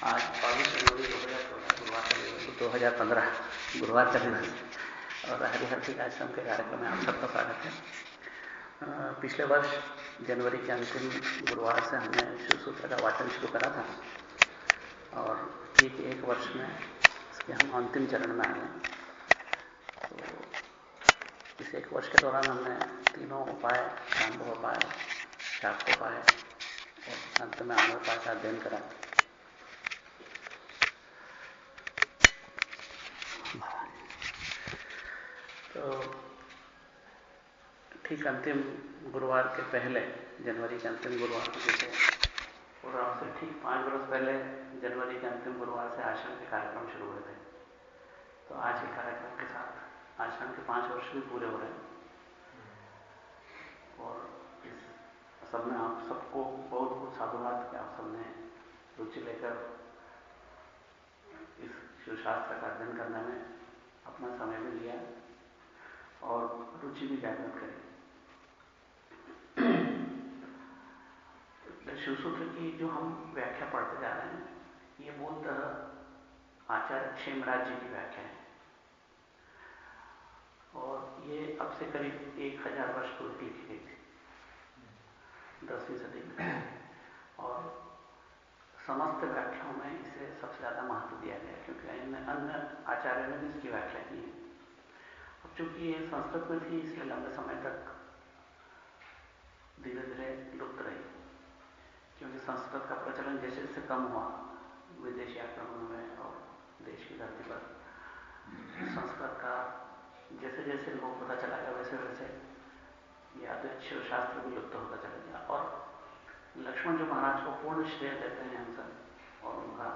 आज बाईस जनवरी दो हज़ार चौदह गुरुवार दो हज़ार पंद्रह, गुरुवार दिवस और हरिहर के आश्रम के कार्यक्रम में आप सबका स्वागत है। पिछले वर्ष जनवरी के अंतिम गुरुवार से हमने शिव सूत्र का वाचन शुरू करा था। और ठीक एक वर्ष में इसके हम अंतिम चरण में आ गए तो इस एक वर्ष के दौरान हमने तीनों उपाय शांत उपाय शाक्त उपाय और अंत में आने उपाय का अध्ययन करा। तो ठीक अंतिम गुरुवार के पहले, जनवरी के अंतिम गुरुवार के जैसे प्रोग्राम से ठीक पाँच बरस पहले, जनवरी के अंतिम गुरुवार से आश्रम के कार्यक्रम शुरू हुए थे। तो आज के कार्यक्रम के साथ आश्रम के पाँच वर्ष भी पूरे हो रहे हैं। और इस सब में आप सबको बहुत बहुत साधुवाद कि आप सबने रुचि लेकर इस शिवशास्त्र का अध्ययन करने में अपना समय भी लिया। और रुचि भी जागृत करी। शिवसूत्र की जो हम व्याख्या पढ़ते जा रहे हैं, ये मूलतः आचार्य क्षेमराज जी की व्याख्या है। और ये अब से करीब एक हज़ार वर्ष पूर्व लिखी गई थी। दसवीं सदी में। और समस्त व्याख्याओं में इसे सबसे ज़्यादा महत्व दिया गया क्योंकि अन्य आचार्यों ने भी इसकी व्याख्या की है। चूँकि ये संस्कृत में थी, इसलिए लंबे समय तक धीरे धीरे लुप्त रही। क्योंकि संस्कृत का प्रचलन जैसे जैसे कम हुआ, विदेशी आक्रमण में और देश की धरती पर, संस्कृत का जैसे जैसे लोग पता चला गया, वैसे वैसे ये अद्वैत शिव शास्त्र भी लुप्त होता चला गया। और लक्ष्मण जो महाराज को पूर्ण श्रेय देते हैं हम सब और उनका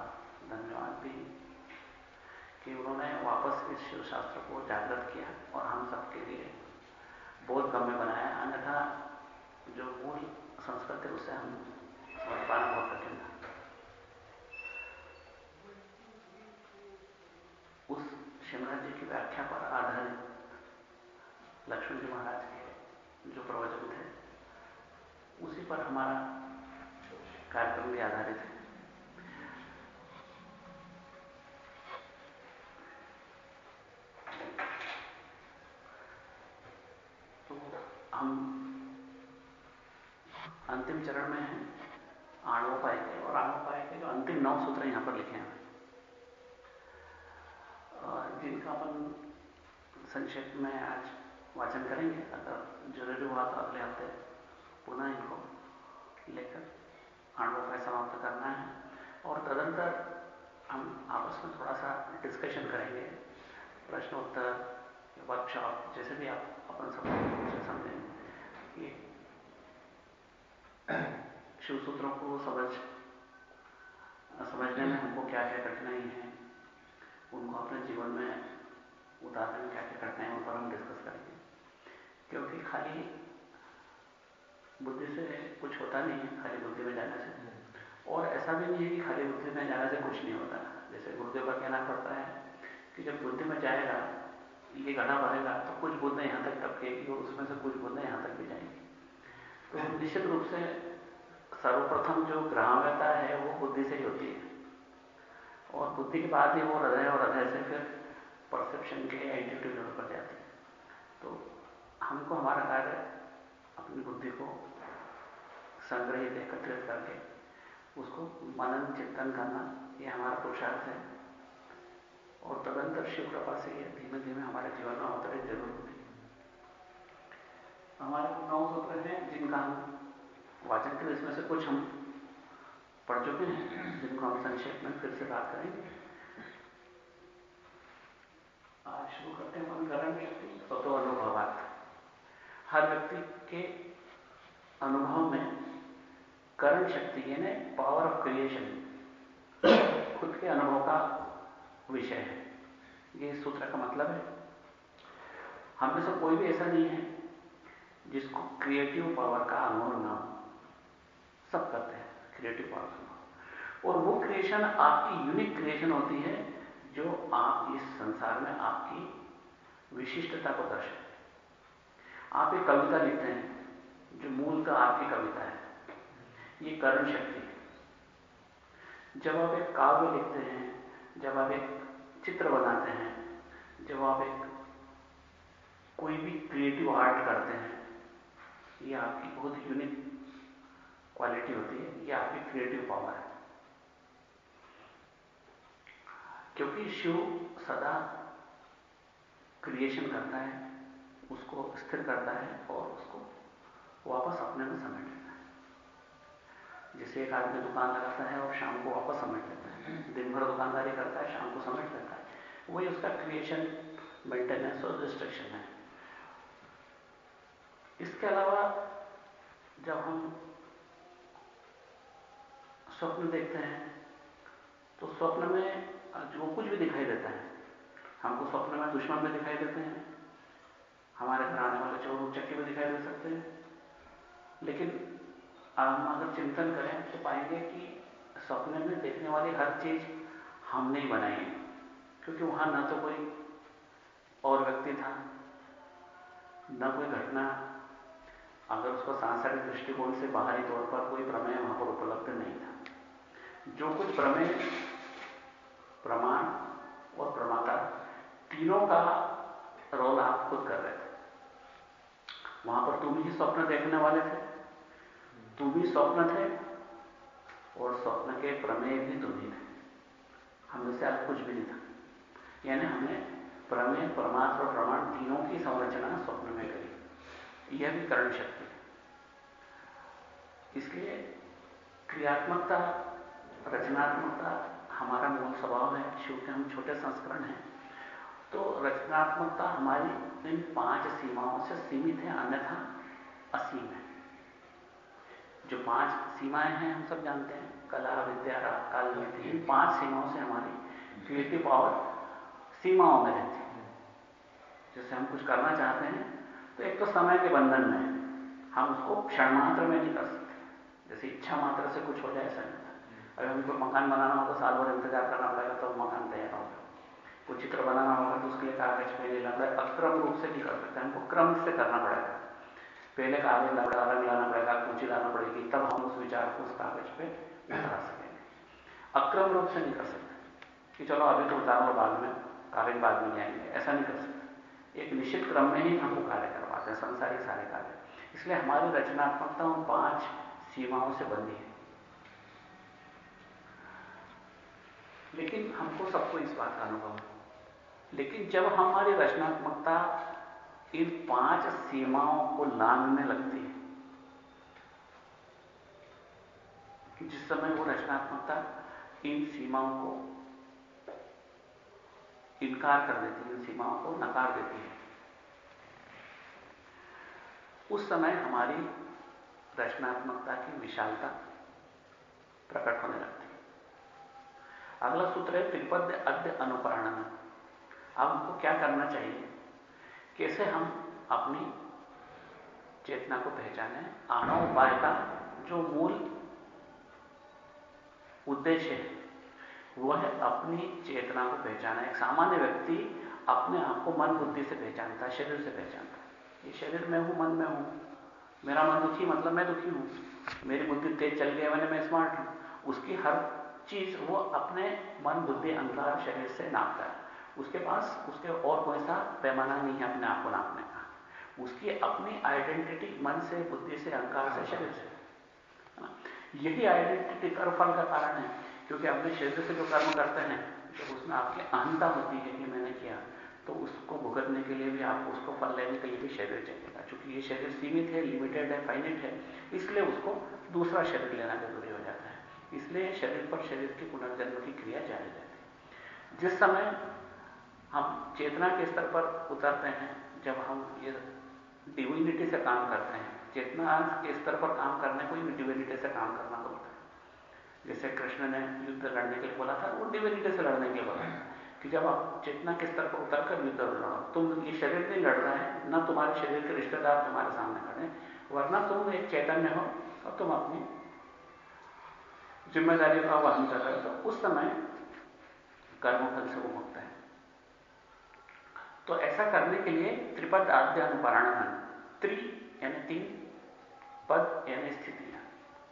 धन्यवाद भी उन्होंने वापस इस शिव शास्त्र को जागृत किया और हम सबके लिए बोध गम्य बनाया। अन्यथा जो मूल संस्कृत उसे हम समझ पाना बहुत कठिन था उस शिमला जी की व्याख्या पर आधारित लक्ष्मण जी महाराज के जो प्रवचन थे, उसी पर हमारा कार्यक्रम भी आधारित है तो हम अंतिम चरण में हैं आणोपाय के, और आणोपाय के जो अंतिम नौ सूत्र यहाँ पर लिखे हैं। जिनका अपन संक्षेप में आज वाचन करेंगे, अगर ज़रूरी हुआ तो अगले हफ़्ते पुनः इनको लेकर आणोपाय समाप्त करना है। और तदंतर हम आपस में थोड़ा सा डिस्कशन करेंगे प्रश्न उत्तर वर्कशॉप जैसे भी आप अपन सब समझें कि शिव सूत्रों को समझ समझने में हमको क्या क्या कठिनाई है उनको अपने जीवन में उतारने में क्या क्या कठिनाई है उन पर हम डिस्कस करेंगे क्योंकि खाली बुद्धि से कुछ होता नहीं है खाली बुद्धि में जाने से और ऐसा भी नहीं है कि खाली बुद्धि में जाने से कुछ नहीं होता जैसे गुरुदेव का कहना पड़ता है कि जब बुद्धि में जाएगा ये घड़ा भरेगा तो कुछ बुद्धें यहाँ तक टपकेगी और उसमें से कुछ बुद्धें यहाँ तक भी जाएँगी। तो निश्चित रूप से सर्वप्रथम जो ग्राह्यता है वो बुद्धि से ही होती है। और बुद्धि के बाद ही वो हृदय और हृदय से फिर परसेप्शन के एंटिटी लेवल पर जाती है। तो हमको हमारा कार्य अपनी बुद्धि को संग्रहित एकत्रित करके उसको मनन चिंतन करना ये हमारा पुरुषार्थ है। और तदंतर शिव कृपा से यह धीमे धीमे हमारे जीवन में अवतरित ज़रूर होती हमारे नौ सूत्र हैं, जिनका हम वाचन के इसमें से कुछ हम पढ़ चुके हैं, जिनको हम संक्षेप में फिर से बात करेंगे। आज शुरू करते हैं अनुकरण शक्ति तो अनुभवात। हर व्यक्ति के अनुभव में करण शक्ति यानी पावर ऑफ़ क्रिएशन खुद के अनुभव का विषय है। ये सूत्र का मतलब है, हम में से कोई भी ऐसा नहीं है जिसको क्रिएटिव पावर का अनुभव ना हो। सब करते हैं क्रिएटिव पावर का और वो क्रिएशन आपकी यूनिक क्रिएशन होती है जो आप इस संसार में आपकी विशिष्टता को दर्शाते आप एक कविता लिखते हैं, जो मूलतः आपकी कविता है। ये कर्ण शक्ति जब आप एक काव्य लिखते हैं, जब आप एक चित्र बनाते हैं, जब आप एक कोई भी क्रिएटिव आर्ट करते हैं, ये आपकी बहुत यूनिक क्वालिटी होती है, ये आपकी क्रिएटिव पावर है। क्योंकि शिव सदा क्रिएशन करता है, उसको स्थिर करता है और उसको वापस अपने में समेट लेता है। जैसे एक आदमी दुकान लगाता है और शाम को वापस समेट लेता है। दिन भर दुकानदारी करता है, शाम को समेट लेता है। वही उसका क्रिएशन मेंटेनेंस और डिस्ट्रक्शन है। इसके अलावा जब हम स्वप्न देखते हैं तो स्वप्न में जो कुछ भी दिखाई देता है, हमको स्वप्न में दुश्मन भी दिखाई देते हैं, हमारे घर आने वाले चोर चक्के भी दिखाई दे सकते हैं। लेकिन हम अगर चिंतन करें तो पाएँगे कि सपने में देखने वाली हर चीज़ हमने ही बनाई है। क्योंकि वहाँ ना तो कोई और व्यक्ति था, न कोई घटना। अगर उसको सांसारिक दृष्टिकोण से बाहरी तौर पर कोई प्रमेय वहाँ पर उपलब्ध नहीं था। जो कुछ प्रमेय, प्रमाण और प्रमाता तीनों का रोल आप खुद कर रहे थे। वहाँ पर तुम ही स्वप्न देखने वाले थे। तुम ही स्वप्न थे और स्वप्न के प्रमेय भी तुम ही थे। हमें से कुछ भी नहीं था। यानी हमने प्रमेय परमात्मा और प्रमाण तीनों की संरचना स्वप्न में करी। यह भी करण शक्ति है। इसलिए क्रियात्मकता, रचनात्मकता हमारा मूल स्वभाव है। शिव के हम छोटे संस्करण हैं तो रचनात्मकता हमारी इन पाँच सीमाओं से सीमित है, अन्यथा असीम है। जो पाँच सीमाएँ हैं, हम सब जानते हैं, कला, विद्या, राग, काल, नीति, इन पाँच सीमाओं से हमारी क्रिएटिव पावर सीमाओं में रहती है। जैसे हम कुछ करना चाहते हैं तो एक तो समय के बंधन में हम उसको क्षण मात्र में नहीं कर सकते जैसे इच्छा मात्र से कुछ हो जाए, ऐसा नहीं अगर हमको मकान बनाना होगा तो साल भर इंतज़ार करना पड़ेगा तो मकान तैयार होगा कुछ चित्र बनाना होगा तो उसके लिए कागज़ पे लेना पड़ेगा अक्रम रूप से नहीं कर सकते हमको क्रम से करना पड़ेगा। पहले लाना पड़ेगा रंग लाना पड़ेगा कुंची लाना पड़ेगी, तब हम उस विचार को उस कागज़ पे उतार सकेंगे। अक्रम रूप से नहीं कर सकते। कि चलो अभी तो उतारो बाद में, कागज़ बाद में जाएँगे ऐसा नहीं कर सकते। एक निश्चित क्रम में ही हमको कार्य करवाते हैं संसारिक सारे कार्य। इसलिए हमारी रचनात्मकता उन पाँच सीमाओं से बंधी है। लेकिन हमको सबको इस बात का अनुभव है। लेकिन जब हमारी रचनात्मकता इन पाँच सीमाओं को लांघने लगती है। जिस समय वो रचनात्मकता इन सीमाओं को इनकार कर देती है, इन सीमाओं को नकार देती है। उस समय हमारी रचनात्मकता की विशालता प्रकट होने लगती है। अगला सूत्र है त्रिपद्य अद्य अनुपरण अब हमको क्या करना चाहिए? कैसे हम अपनी चेतना को पहचाने? आना उपाय का जो मूल उद्देश्य है, वह है अपनी चेतना को पहचाना एक सामान्य व्यक्ति अपने आप को मन बुद्धि से पहचानता है शरीर से पहचानता। है ये शरीर में हूँ, मन में हूँ। मेरा मन दुखी मतलब मैं दुखी हूँ। मेरी बुद्धि तेज चल गई मैंने मैं स्मार्ट हूँ। उसकी हर चीज़ वो अपने मन बुद्धि, अहंकार, शरीर से नापता है। उसके पास उसके और कोई सा पैमाना नहीं है अपने आप को नापने का। उसकी अपनी आइडेंटिटी मन से बुद्धि से अहंकार से शरीर से। यही आइडेंटिटी कर्म फल का कारण है क्योंकि अपने शरीर से जो कर्म करते हैं जब उसमें आपकी अहंता होती है कि मैंने किया तो उसको भुगतने के लिए भी आपको उसको फल लेने के लिए भी शरीर चाहिएगा। क्योंकि ये शरीर सीमित है लिमिटेड है फाइनेट है इसलिए उसको दूसरा शरीर लेना ज़रूरी हो जाता है। इसलिए शरीर पर शरीर की पुनर्जन्म की क्रिया जारी रहती है। जिस समय हम चेतना के स्तर पर उतरते हैं, जब हम ये डिविनिटी से काम करते हैं। चेतना के स्तर पर काम करने को ही डिविनिटी से काम करना बोलते हैं। जैसे कृष्ण ने युद्ध लड़ने के लिए बोला था, वो डिविनिटी से लड़ने के लिए बोला कि जब आप चेतना के स्तर पर उतर कर युद्ध लड़ो तुम ये शरीर नहीं लड़ रहा है, ना तुम्हारे शरीर के रिश्तेदार तुम्हारे सामने खड़े वरना तुम एक चैतन्य हो और तुम अपनी ज़िम्मेदारी का वहन कर रहे हो। तो उस समय कर्मफल से वो मुक्त है। तो ऐसा करने के लिए त्रिपद आद्य अनुपरण त्रि यानी तीन पद यानी स्थितियाँ।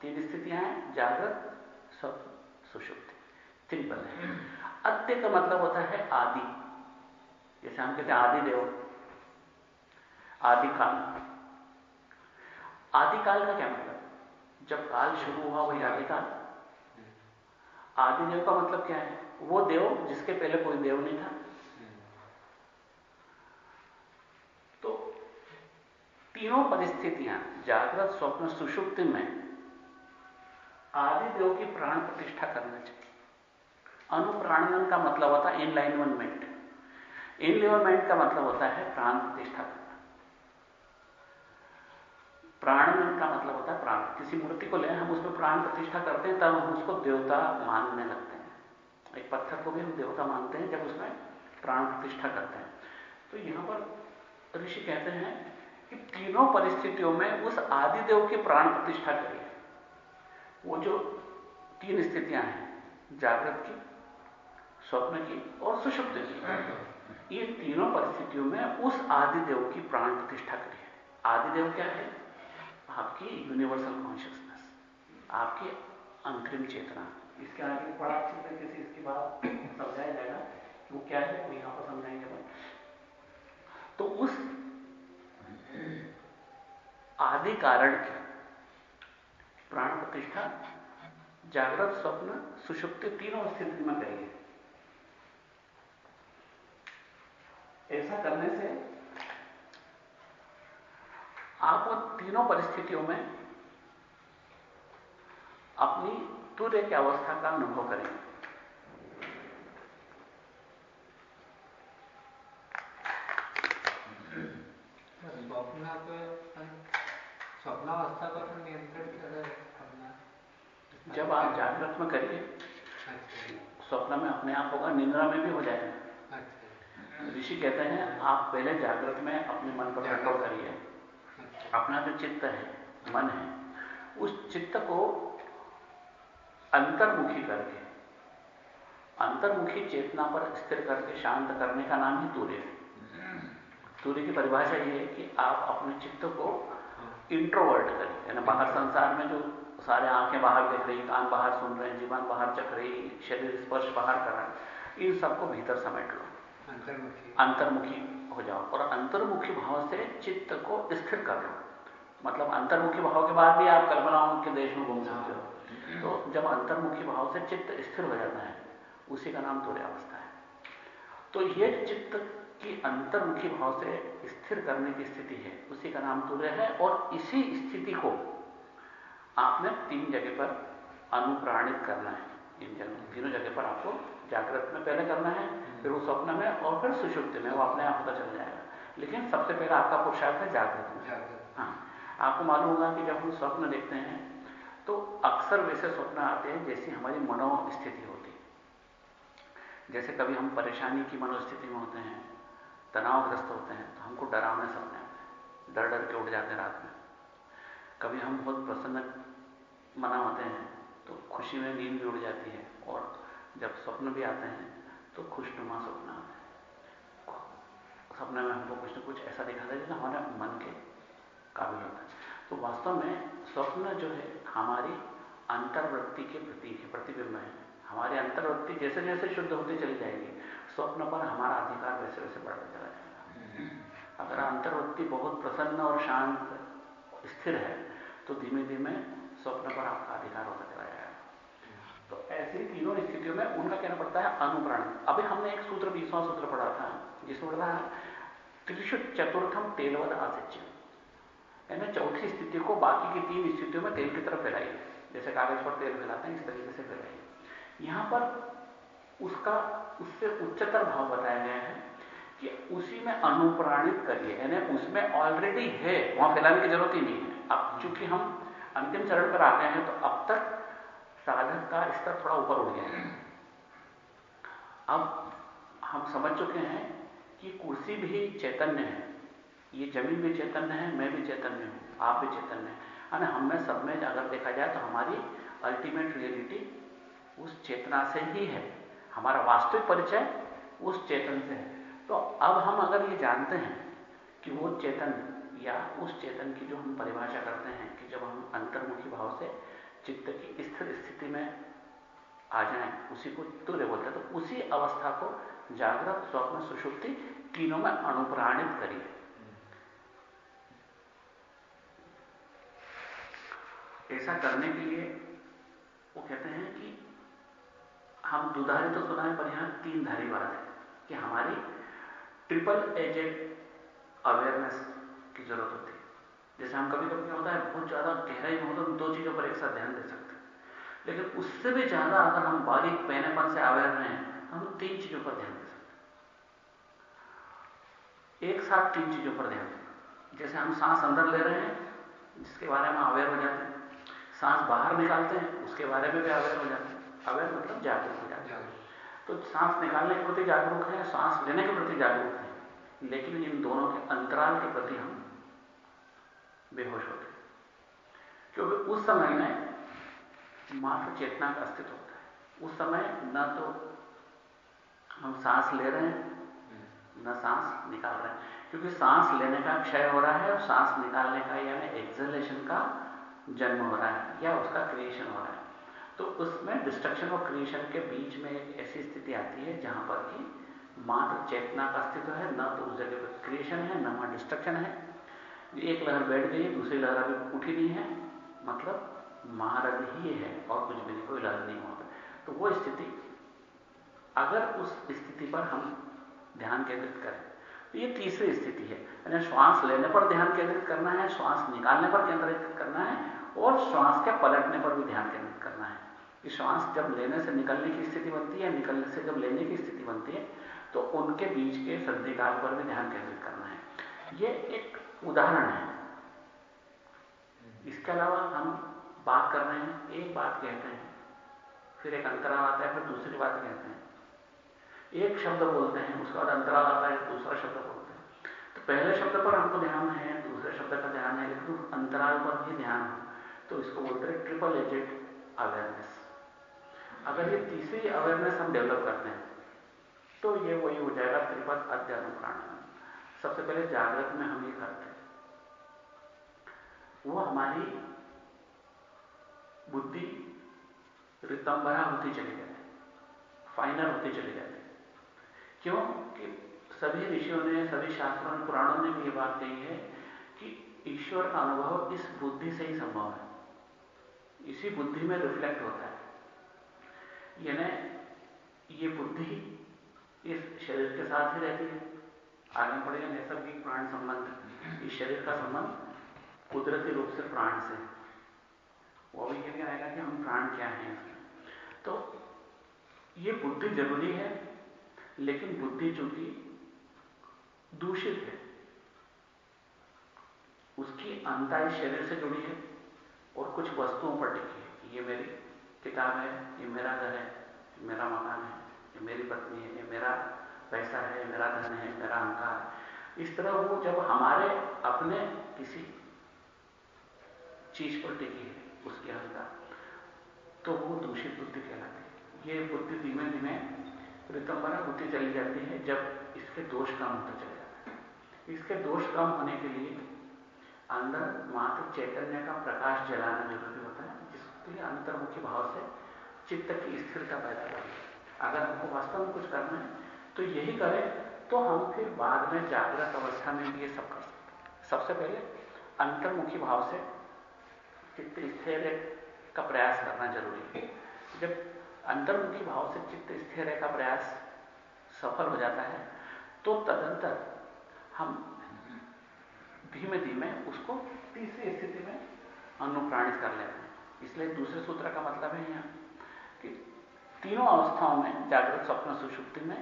तीन स्थितियाँ हैं जागृत स्वप्न सुषुप्ति सिंपल है। अत्य का मतलब होता है आदि। जैसे हम कहते हैं आदि देव। आदि काल। आदि काल का क्या मतलब? जब काल शुरू हुआ वही आदि काल। आदि देव का मतलब क्या है? वो देव जिसके पहले कोई देव नहीं था तो तीनों परिस्थितियाँ जागृत स्वप्न सुषुप्ति में आदि देव की प्राण प्रतिष्ठा करना चाहिए। अनुप्राणन का मतलब होता है इनलाइनमेंट इनलिवरमेंट का मतलब होता है प्राण प्रतिष्ठा करना। प्राणन का मतलब होता है प्राण। किसी मूर्ति को ले हम उसमें प्राण प्रतिष्ठा करते हैं, तब हम उसको देवता मानने लगते हैं। एक पत्थर को भी हम देवता मानते हैं, जब उसमें प्राण प्रतिष्ठा करते हैं। तो यहाँ पर ऋषि कहते हैं कि तीनों परिस्थितियों में उस आदिदेव की प्राण प्रतिष्ठा करिए वो जो तीन स्थितियाँ हैं, जागृत की, स्वप्न की और सुषुप्त की, ये तीनों परिस्थितियों में उस आदिदेव की प्राण प्रतिष्ठा करिए आदिदेव क्या है? आपकी यूनिवर्सल कॉन्शियसनेस आपकी अंतरिम चेतना। इसके आगे बड़ा अच्छी तरीके से इसकी बात समझाया जाएगा कि वो क्या है, वो यहाँ पर समझाएँगे तो उस आदि कारण की प्राण प्रतिष्ठा, जागृत स्वप्न, सुषुप्ति तीनों स्थिति में करिए ऐसा करने से आप उन तीनों परिस्थितियों में अपनी तूर्य की अवस्था का अनुभव करेंगे। नियंत्रण जब आप जागृत में करिए। स्वप्न में अपने आप होगा, निंद्रा में भी हो जाएगा। ऋषि कहते हैं, आप पहले जागृत में अपने मन पर कंट्रोल करिए अपना जो चित्त है, मन है, उस चित्त को अंतर्मुखी करके, अंतर्मुखी चेतना पर स्थिर करके शांत करने का नाम ही तूर्य है तूर्य की परिभाषा यह है कि आप अपने चित्त को इंट्रोवर्ट करें। यानी बाहर संसार में जो सारे आँखें बाहर देख रही कान बाहर सुन रहे हैं जीवन बाहर चख रही शरीर स्पर्श बाहर कर रहा है इन सबको भीतर समेट लो। अंतर्मुखी। अंतर्मुखी हो जाओ और अंतर्मुखी भाव से चित्त को स्थिर कर लो। मतलब अंतर्मुखी भाव के बाद भी आप कल्पनाओं के देश में घूम सकते हो। तो जब अंतर्मुखी भाव से चित्त स्थिर हो जाता है उसी का नाम अवस्था है। तो यह चित्त की अंतर्मुखी भाव से स्थिर करने की स्थिति है। उसी का नाम तुर्य है और इसी स्थिति को आपने तीन जगह पर अनुप्राणित करना है। इन तीनों जगह पर आपको जागृत में पहले करना है फिर उस स्वप्न में और फिर सुषुप्ति में वो अपने आप पता चल जाएगा। लेकिन सबसे पहले आपका पुरुषार्थ है जागृत में। हाँ आपको मालूम होगा कि जब हम स्वप्न देखते हैं तो अक्सर वैसे स्वप्न आते हैं जैसी हमारी मनोस्थिति होती है। जैसे कभी हम परेशानी की मनोस्थिति में होते हैं तनावग्रस्त होते हैं तो हमको डरावने सपने आते हैं डर डर के उठ जाते हैं रात में। कभी हम बहुत प्रसन्न मना होते हैं तो खुशी में नींद भी उड़ जाती है, और जब स्वप्न भी आते हैं तो खुशनुमा स्वप्न आते हैं। सपने में हमको कुछ ना कुछ ऐसा दिखाता है जैसे हमारे मन के काबिल होता है। तो वास्तव में स्वप्न जो है, हमारी अंतर्वृत्ति के प्रतीक है, प्रतिबिंब है। हमारी अंतर्वृत्ति जैसे जैसे शुद्ध होती चली जाएगी स्वप्न पर हमारा अधिकार वैसे वैसे बढ़ता चला जाएगा अगर अंतर्वृत्ति बहुत प्रसन्न और शांत, स्थिर है तो धीमे धीमे स्वप्न पर आपका अधिकार होता चला जाएगा। तो ऐसी तीनों स्थितियों में उनका कहना पड़ता है अनुप्राण। अभी हमने एक सूत्र, बीसवां सूत्र पढ़ा था, जिसमें पढ़ा त्रिशु चतुर्थम तेलवद आसिच्य यानी चौथी स्थिति को बाकी की तीन स्थितियों में तेल की तरफ़ फैलाइए। जैसे कागज़ पर तेल फैलाते हैं, इस तरीके से फैलाइए। यहाँ पर उसका, उससे उच्चतर भाव बताया गया है कि उसी में अनुप्राणित करिए। यानी उसमें ऑलरेडी है, वहाँ फैलाने की ज़रूरत ही नहीं है। अब चूँकि हम अंतिम चरण पर आ गए हैं तो अब तक साधक का स्तर थोड़ा ऊपर उठ गया है। अब हम समझ चुके हैं कि कुर्सी भी चैतन्य है। ये ज़मीन भी चैतन्य है, मैं भी चैतन्य हूँ, आप भी चैतन्य है। यानी हम में सब में अगर देखा जाए तो हमारी अल्टीमेट रियलिटी उस चेतना से ही है। हमारा वास्तविक परिचय उस चेतन से है। तो अब हम अगर ये जानते हैं कि वो चेतन या उस चेतन की जो हम परिभाषा करते हैं कि जब हम अंतर्मुखी भाव से चित्त की स्थिर स्थिति में आ जाए, उसी को तुर्य बोलते हैं तो उसी अवस्था को जागृत, स्वप्न, सुषुप्ति तीनों में अनुप्राणित करिए। ऐसा करने के लिए वो कहते हैं कि हम दुधारी तो सुना है, पर यहाँ तीन धारी बात है कि हमारी ट्रिपल एजेड अवेयरनेस की ज़रूरत होती है। जैसे हम कभी कभी होता है, बहुत ज़्यादा गहराई में हो तो दो चीज़ों पर एक साथ ध्यान दे सकते हैं। लेकिन उससे भी ज़्यादा अगर हम बारीक पैनेपन से अवेयर रहे हैं तो हम तीन चीज़ों पर ध्यान दे सकते एक साथ तीन चीज़ों पर ध्यान दें जैसे हम सांस अंदर ले रहे हैं, जिसके बारे में अवेयर हो जाते हैं। सांस बाहर निकालते हैं, उसके बारे में भी अवेयर हो जाते हैं। अवेयर मतलब जागरूक हो। जाते तो सांस निकालने के प्रति जागरूक है सांस लेने के प्रति जागरूक है लेकिन इन दोनों के अंतराल के प्रति हम बेहोश होते हैं। क्योंकि उस समय में मात्र चेतना का अस्तित्व होता है। उस समय न तो हम सांस ले रहे हैं न सांस निकाल रहे हैं। क्योंकि सांस लेने का क्षय हो रहा है और सांस निकालने का यानी एक्सलेशन का जन्म हो रहा है या उसका क्रिएशन हो रहा है। तो उसमें डिस्ट्रक्शन और क्रिएशन के बीच में एक ऐसी स्थिति आती है जहाँ पर कि मात्र चेतना का अस्तित्व है, ना तो उस जगह पर क्रिएशन है, न वहाँ डिस्ट्रक्शन है। एक लहर बैठ गई, दूसरी लहर अभी उठी नहीं है। मतलब महारथ ही है और कुछ भी नहीं, कोई लहर नहीं होता तो वो स्थिति, अगर उस स्थिति पर हम ध्यान केंद्रित करें तो ये तीसरी स्थिति है। यानी श्वास लेने पर ध्यान केंद्रित करना है, श्वास निकालने पर केंद्रित करना है और श्वास के पलटने पर भी ध्यान केंद्रित है कि श्वास जब लेने से निकलने की स्थिति बनती है, निकलने से जब लेने की स्थिति बनती है तो उनके बीच के संधिकाल पर भी ध्यान केंद्रित करना है। ये एक उदाहरण है। इसके अलावा हम बात कर रहे हैं, एक बात कहते हैं, फिर एक अंतराल आता है, फिर दूसरी बात कहते हैं। एक शब्द बोलते हैं, उसके बाद अंतराल आता है, दूसरा शब्द बोलते हैं। तो पहले शब्द पर हमको ध्यान है, दूसरे शब्द का ध्यान है, लेकिन अंतराल पर भी ध्यान हो तो इसको बोलते हैं ट्रिपल एजेड अवेयरनेस अगर ये तीसरी अवेयरनेस हम डेवलप करते हैं तो ये वही हो जाएगा त्रिपद अध्यानुप्राण सबसे पहले जागृत में हम ये करते हैं। वो हमारी बुद्धि रितंबरा होती चली जाती है। फाइनल होती चली जाती क्यों? कि सभी ऋषियों ने, सभी शास्त्रों ने, पुराणों ने भी ये बात कही है कि ईश्वर का अनुभव इस बुद्धि से ही संभव है। इसी बुद्धि में रिफ्लेक्ट होता है। यानी ये बुद्धि इस शरीर के साथ ही रहती है। आगे पड़ेगा नैसर्गिक प्राण संबंध। इस शरीर का संबंध कुदरती रूप से प्राण से वो भी कहते रहेगा कि हम प्राण क्या हैं तो ये बुद्धि ज़रूरी है, लेकिन बुद्धि चूँकि दूषित है, उसकी अंता इस शरीर से जुड़ी है और कुछ वस्तुओं पर टिकी है ये मेरी किताब है, ये मेरा घर है मेरा मकान है, ये मेरी पत्नी है, ये मेरा पैसा है मेरा धन है मेरा अहंकार है। इस तरह वो जब हमारे अपने किसी चीज़ पर टिकी है, उसके अहंकार तो वो दूषित बुद्धि कहलाती है। ये बुद्धि धीमे धीमे रितंबरा बुद्धि चली जाती है, जब इसके दोष कम होते चले जाते हैं। इसके दोष कम होने के लिए अंदर मात्र चैतन्य का प्रकाश जलाना ज़रूरी होता है। जिसके लिए अंतर्मुखी भाव से चित्त की स्थिरता पैदा करें अगर हमको वास्तव में कुछ करना है तो यही करें तो हम फिर बाद में जागृत अवस्था में भी ये सब कर सकते सबसे पहले अंतर्मुखी भाव से चित्त स्थिर का प्रयास करना ज़रूरी है। जब अंतर्मुखी भाव से चित्त स्थिर का प्रयास सफल हो जाता है तो तदंतर हम धीमे धीमे उसको तीसरी स्थिति में अनुप्राणित कर लेते हैं। इसलिए दूसरे सूत्र का मतलब है यहाँ, कि तीनों अवस्थाओं में जागृत स्वप्न सुषुप्ति में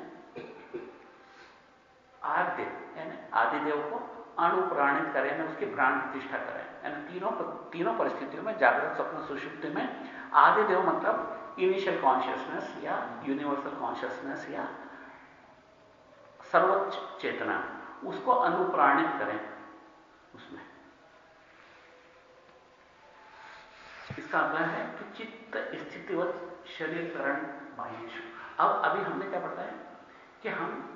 आद्य, यानी आदिदेव को अनुप्राणित करें ना उसकी प्राण प्रतिष्ठा करें। यानी तीनों तीनों परिस्थितियों में जागृत स्वप्न सुषुप्ति में आदिदेव मतलब इनिशियल कॉन्शियसनेस या यूनिवर्सल कॉन्शियसनेस या सर्वोच्च चेतना, उसको अनुप्राणित करें उसमें। इसका अगला है कि चित्त स्थितिवत शरीर करण बाह्यशु अब अभी हमने क्या पढ़ा है? कि हम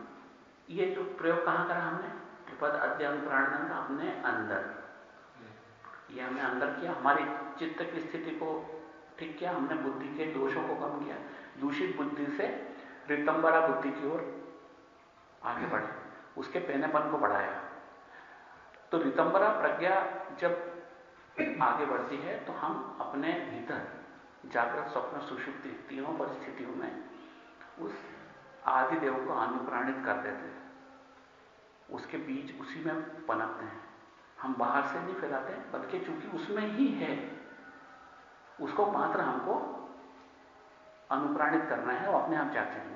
ये जो प्रयोग कहाँ करा हमने? पद अध्ययन प्राणन का अपने अंदर। ये हमने अंदर किया। हमारी चित्त की स्थिति को ठीक किया। हमने बुद्धि के दोषों को कम किया। दूषित बुद्धि से रितंबरा बुद्धि की ओर आगे बढ़े। उसके पहनेपन को बढ़ाया। तो रितंबरा प्रज्ञा जब आगे बढ़ती है तो हम अपने भीतर जागृत स्वप्न सुषुप्ति तीनों परिस्थितियों में उस आदि देव को अनुप्राणित कर देते हैं। उसके बीज उसी में पनपते हैं। हम बाहर से नहीं फैलाते, बल्कि चूँकि उसमें ही है, उसको मात्र हमको अनुप्राणित करना है और अपने आप जाग जाएँगे।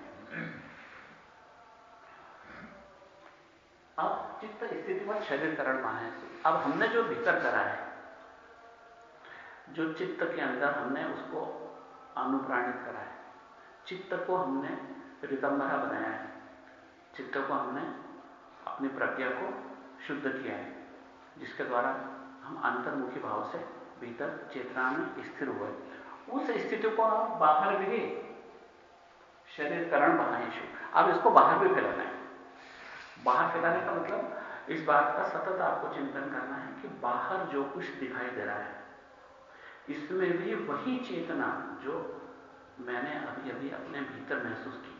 अब चित्त स्थिति पर शरीर करण है? अब हमने जो भीतर करा है जो चित्त के अंदर हमने उसको अनुप्राणित करा है। चित्त को हमने रितंबरा बनाया है। चित्त को हमने अपनी प्रज्ञा को शुद्ध किया है, जिसके द्वारा हम अंतर्मुखी भाव से भीतर चेतना में स्थिर हुए। उस स्थिति को आप बाहर भी शरीर करण बनाए अब इसको बाहर भी फैलाना है। बाहर फैलाने का मतलब इस बात का सतत आपको चिंतन करना है कि बाहर जो कुछ दिखाई दे रहा है इसमें भी वही चेतना जो मैंने अभी अभी अपने भीतर महसूस की।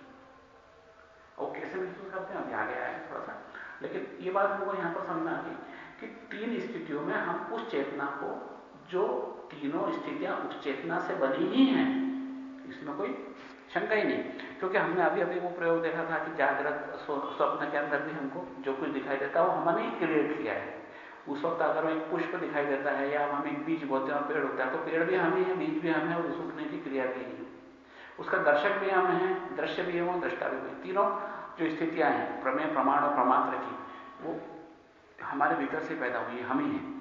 और कैसे महसूस करते हैं? अभी आगे आए थोड़ा सा। लेकिन ये बात हमको यहाँ पर समझना थी कि तीन स्थितियों में हम उस चेतना को, जो तीनों स्थितियाँ उस चेतना से बनी ही हैं, इसमें कोई शंका ही नहीं। क्योंकि हमने अभी अभी वो प्रयोग देखा था कि जागृत स्वप्न के अंदर भी हमको जो कुछ दिखाई देता है, वो हमने ही क्रिएट किया है। उस वक्त अगर एक पुष्प दिखाई देता है या हम एक बीज बोते हैं और पेड़ होता है तो पेड़ भी हमें है बीज भी हमें और उगने की क्रिया भी है उसका दर्शक भी हम है, दृश्य भी है वो, दृष्टा भी तीनों जो स्थितियाँ हैं, प्रमेय, प्रमाण और प्रमात्र की, वो हमारे भीतर से पैदा हुई हम ही हैं।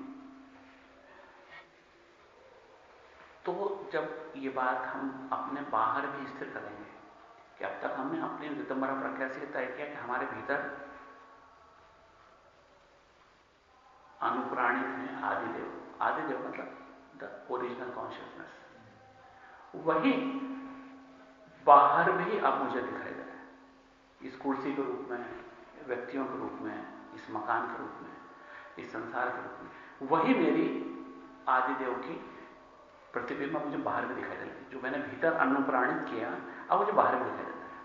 तो जब ये बात हम अपने बाहर भी स्थिर करेंगे, कि अब तक हमने अपनी वितंबरा प्रक्रिया से तय किया कि हमारे भीतर अनुप्राणित है आदिदेव। आदिदेव मतलब द ओरिजिनल कॉन्शियसनेस वही बाहर भी अब मुझे दिखाई दे रहा है। इस कुर्सी के रूप में, व्यक्तियों के रूप में, इस मकान के रूप में, इस संसार के रूप में, वही मेरी आदिदेव की प्रतिबिंब मुझे बाहर भी दिखाई देती है। जो मैंने भीतर अनुप्राणित किया, अब मुझे बाहर भी दिखाई देता है।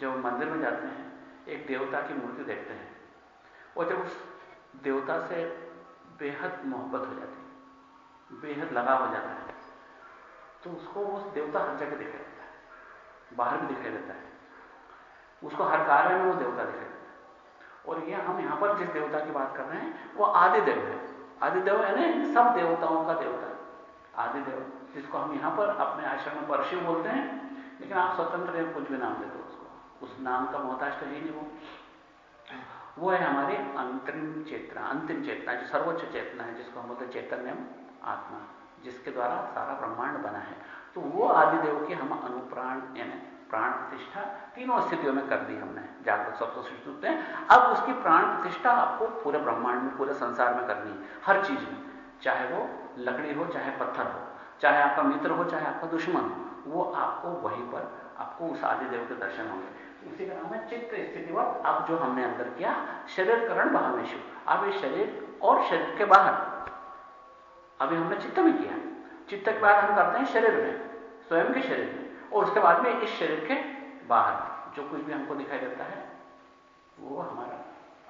जब मंदिर में जाते हैं, एक देवता की मूर्ति देखते हैं, और जब उस देवता से बेहद मोहब्बत हो जाती है, बेहद लगाव हो जाता है। तो उसको उस देवता हर जगह दिखाई देता है, बाहर भी दिखाई देता है। उसको हर कार्य में वो देवता दिखाई देता है। और ये हम यहाँ पर जिस देवता की बात कर रहे हैं, वो आदि आदिदेव है। आदिदेव यानी सब देवताओं का देवता। आदिदेव जिसको हम यहाँ पर अपने आश्रम में परशिव बोलते हैं, लेकिन आप स्वतंत्र कुछ भी नाम दे दो उसको। उस नाम का मोहताज तो ही नहीं वो। वो है हमारी अंतरिम चेतना, अंतिम चेतना, जो सर्वोच्च चेतना है, जिसको हम बोलते हैं चैतन्य आत्मा, जिसके द्वारा सारा ब्रह्मांड बना है। तो वो आदिदेव की हम अनुप्राण, यानी प्राण प्रतिष्ठा तीनों स्थितियों में कर दी हमने, जागृत स्वप्न सुषुप्त में अब उसकी प्राण प्रतिष्ठा आपको पूरे ब्रह्मांड में, पूरे संसार में करनी है, हर चीज़ में। चाहे वो लकड़ी हो, चाहे पत्थर हो, चाहे आपका मित्र हो, चाहे आपका दुश्मन हो, वो आपको वहीं पर, आपको उस आदिदेव के दर्शन होंगे। इसी का नाम है चित्त स्थितिवत अब जो हमने अंदर किया शरीर करण भावेशु अब इस शरीर और शरीर के बाहर। अभी हमने चित्त में किया। चित्त के बाद हम करते हैं शरीर में, स्वयं के शरीर में। और उसके बाद में इस शरीर के बाहर। जो कुछ भी हमको दिखाई देता है, वो हमारा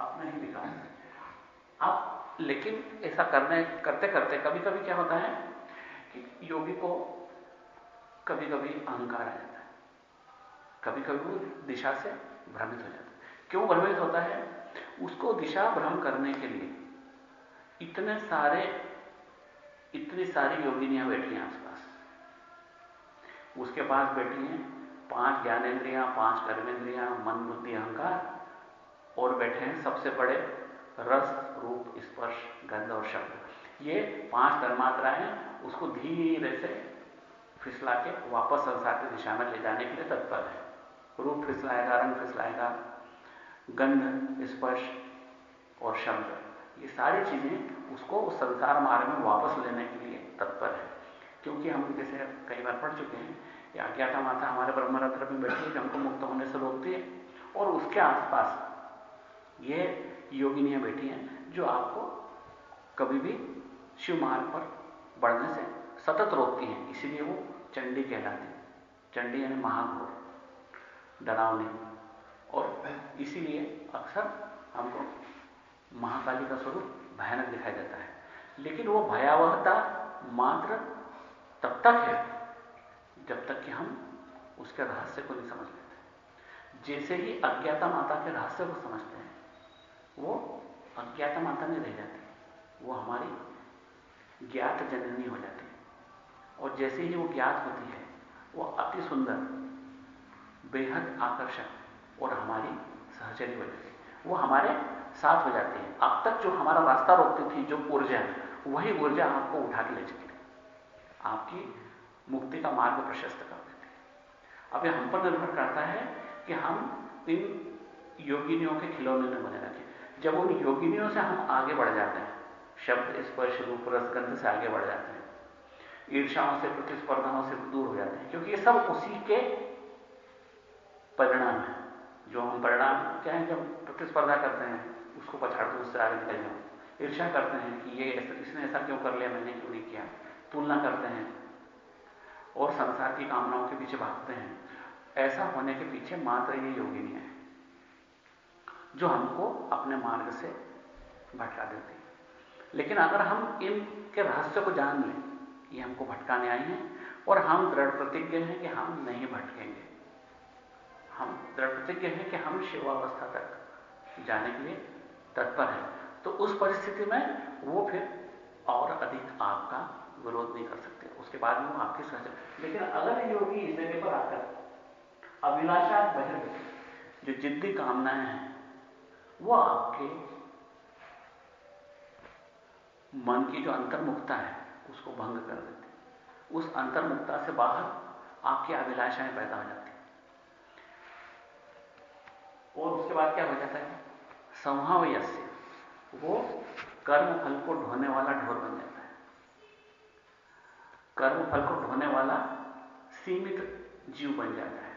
अपना ही विकास है। अब लेकिन ऐसा करने, करते करते कभी कभी क्या होता है कि योगी को कभी कभी अहंकार आ जाता है। कभी कभी वो दिशा से भ्रमित हो जाता है। क्यों भ्रमित होता है? उसको दिशा भ्रम करने के लिए। इतने सारे, इतनी सारी योगिनियाँ बैठी हैं आसपास। उसके पास बैठी हैं पाँच ज्ञानेन्द्रियाँ, पाँच कर्मेंद्रियाँ, मन, बुद्धि, अहंकार, और बैठे हैं सबसे बड़े रस, रूप, स्पर्श, गंध और शब्द। ये पाँच तन्मात्राएँ उसको धीरे से फिसला के वापस संसार की दिशा में ले जाने के लिए तत्पर है। रूप फिसलाएगा, रंग फिसलाएगा, गंध, स्पर्श और शब्द। ये सारी चीज़ें उसको उस संसार मार्ग में वापस लेने के लिए तत्पर है। क्योंकि हम जैसे कई बार पढ़ चुके हैं कि अज्ञाता माता हमारे ब्रह्मरत्र में बैठी है हमको मुक्त होने से रोकती है और उसके आसपास ये योगिनियाँ बैठी हैं जो आपको कभी भी शिव मार्ग पर बढ़ने से सतत रोकती हैं। इसीलिए वो चंडी कहलाती है। चंडी यानी महाघोर। डरावनी और इसीलिए अक्सर हमको महाकाली का स्वरूप भयानक दिखाई देता है। लेकिन वो भयावहता मात्र तब तक है, जब तक कि हम उसके रहस्य को नहीं समझ लेते जैसे ही अज्ञाता माता के रहस्य को समझते हैं, वो अज्ञाता माता नहीं रह जाती वो हमारी ज्ञात जननी हो जाती है। और जैसे ही वो ज्ञात होती है, वो अति सुंदर बेहद आकर्षक और हमारी सहचरी हो जाती है। वो हमारे साथ हो जाती है। अब तक जो हमारा रास्ता रोकती थी, जो ऊर्जा, वही ऊर्जा आपको उठा के ले चुकी आपकी मुक्ति का मार्ग प्रशस्त कर देती है। अब यह हम पर निर्भर करता है कि हम इन योगिनियों के खिलौने में बने रखें। जब उन योगिनियों से हम आगे बढ़ जाते हैं, शब्द स्पर्श, रूप रसगंध से आगे बढ़ जाते हैं ईर्षाओं से, प्रतिस्पर्धाओं से दूर हो जाते हैं, क्योंकि ये सब उसी के परिणाम है। जो हम परिणाम क्या है जब प्रतिस्पर्धा करते हैं, उसको पछाड़ दो, उससे आगे निकल जाओ। ईर्षा करते हैं कि ये इसने ऐसा क्यों कर लिया, मैंने क्यों नहीं किया? तुलना करते हैं और संसार की कामनाओं के पीछे भागते हैं। ऐसा होने के पीछे मात्र ये योगिनी है, जो हमको अपने मार्ग से भटका देती है। लेकिन अगर हम इनके रहस्य को जान लें, ये हमको भटकाने आई हैं और हम दृढ़ प्रतिज्ञ हैं कि हम नहीं भटकेंगे। हम दृढ़ प्रतिज्ञ हैं कि हम शिवावस्था तक जाने के लिए तत्पर हैं। तो उस परिस्थिति में वो फिर और अधिक आपका विरोध नहीं कर सकते। उसके बाद में वो आपकी सहज लेकिन अगर योगी इस जगह पर आकर अभिलाषा बहिर्गत जो जिद्दी कामनाएँ हैं, वो आपके मन की जो अंतर्मुखता है, उसको भंग कर देती उस अंतर्मुखता से बाहर आपकी अभिलाषाएँ पैदा हो जाती और उसके बाद क्या हो जाता है? संभाव्य वो कर्म फल को ढोने वाला ढोर बन जाता है। कर्म फल को ढोने वाला सीमित जीव बन जाता है।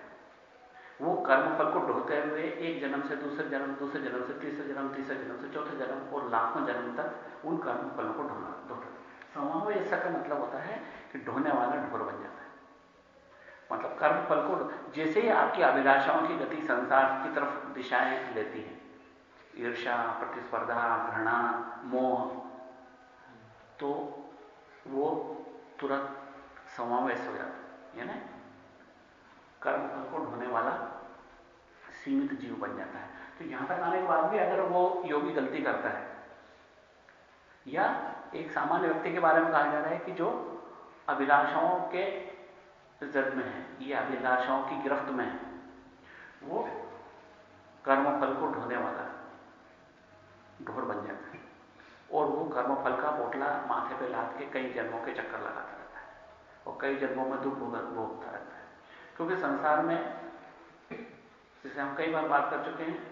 वो कर्म फल को ढोते हुए एक जन्म से दूसरे जन्म दूसरे जन्म से तीसरे जन्म तीसरे जन्म से चौथे जन्म और लाखों जन्म तक उन कर्म फलों को ढोना, ढोता समाव ऐसा का मतलब होता है कि ढोने वाला ढोर बन जाता मतलब कर्म फल को जैसे ही आपकी अभिलाषाओं की गति संसार की तरफ़ दिशाएँ लेती है। ईर्षा प्रतिस्पर्धा, घृणा, मोह तो वो तुरंत समावेश हो जाता है ना? कर्म फल को ढोने वाला सीमित जीव बन जाता है। तो यहाँ तक आने के बाद भी अगर वो योगी गलती करता है, या एक सामान्य व्यक्ति के बारे में कहा जा रहा है कि जो अभिलाषाओं के जद में है, ये अभिलाषाओं की गिरफ्त में है। वो कर्म फल को ढोने वाला ढोर बन जाता है। और वो कर्मफल का पोटला माथे पे लाद के कई जन्मों के चक्कर लगाता रहता है और कई जन्मों में दुख भोगता रहता है। क्योंकि संसार में, जिसे हम कई बार बात कर चुके हैं,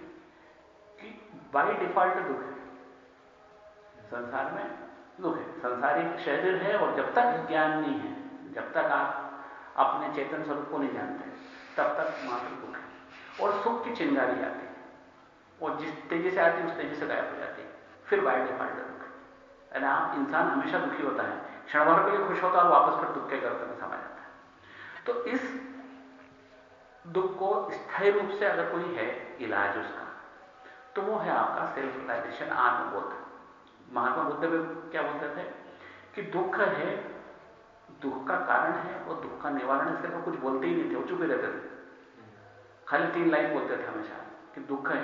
कि बाई डिफ़ॉल्ट दुख है। संसार में दुख है। संसारिक शरीर है और जब तक ज्ञान नहीं है, जब तक आप अपने चेतन स्वरूप को नहीं जानते। तब तक मात्र दुख है। और सुख की चिंगारी आती है। और जिस तेज़ी से आती है, उस तेज़ी से गायब हो जाती है। फिर बाय डिफ़ॉल्ट दुख। यानी आप इंसान हमेशा दुखी होता है। क्षण भर के लिए खुश होता है वापस फिर दुख के गर्त में समा जाता है। तो इस दुख को स्थायी रूप से अगर कोई है, इलाज उसका तो वो है आपका सेल्फ रिलाइजेशन आत्मबोध। महात्मा बुद्ध भी क्या बोलते थे कि दुख है दुख का कारण है और दुख का निवारण इसके तो कुछ बोलते ही नहीं थे, वो ही रहते थे। खाली तीन लाइन बोलते थे हमेशा कि दुख है,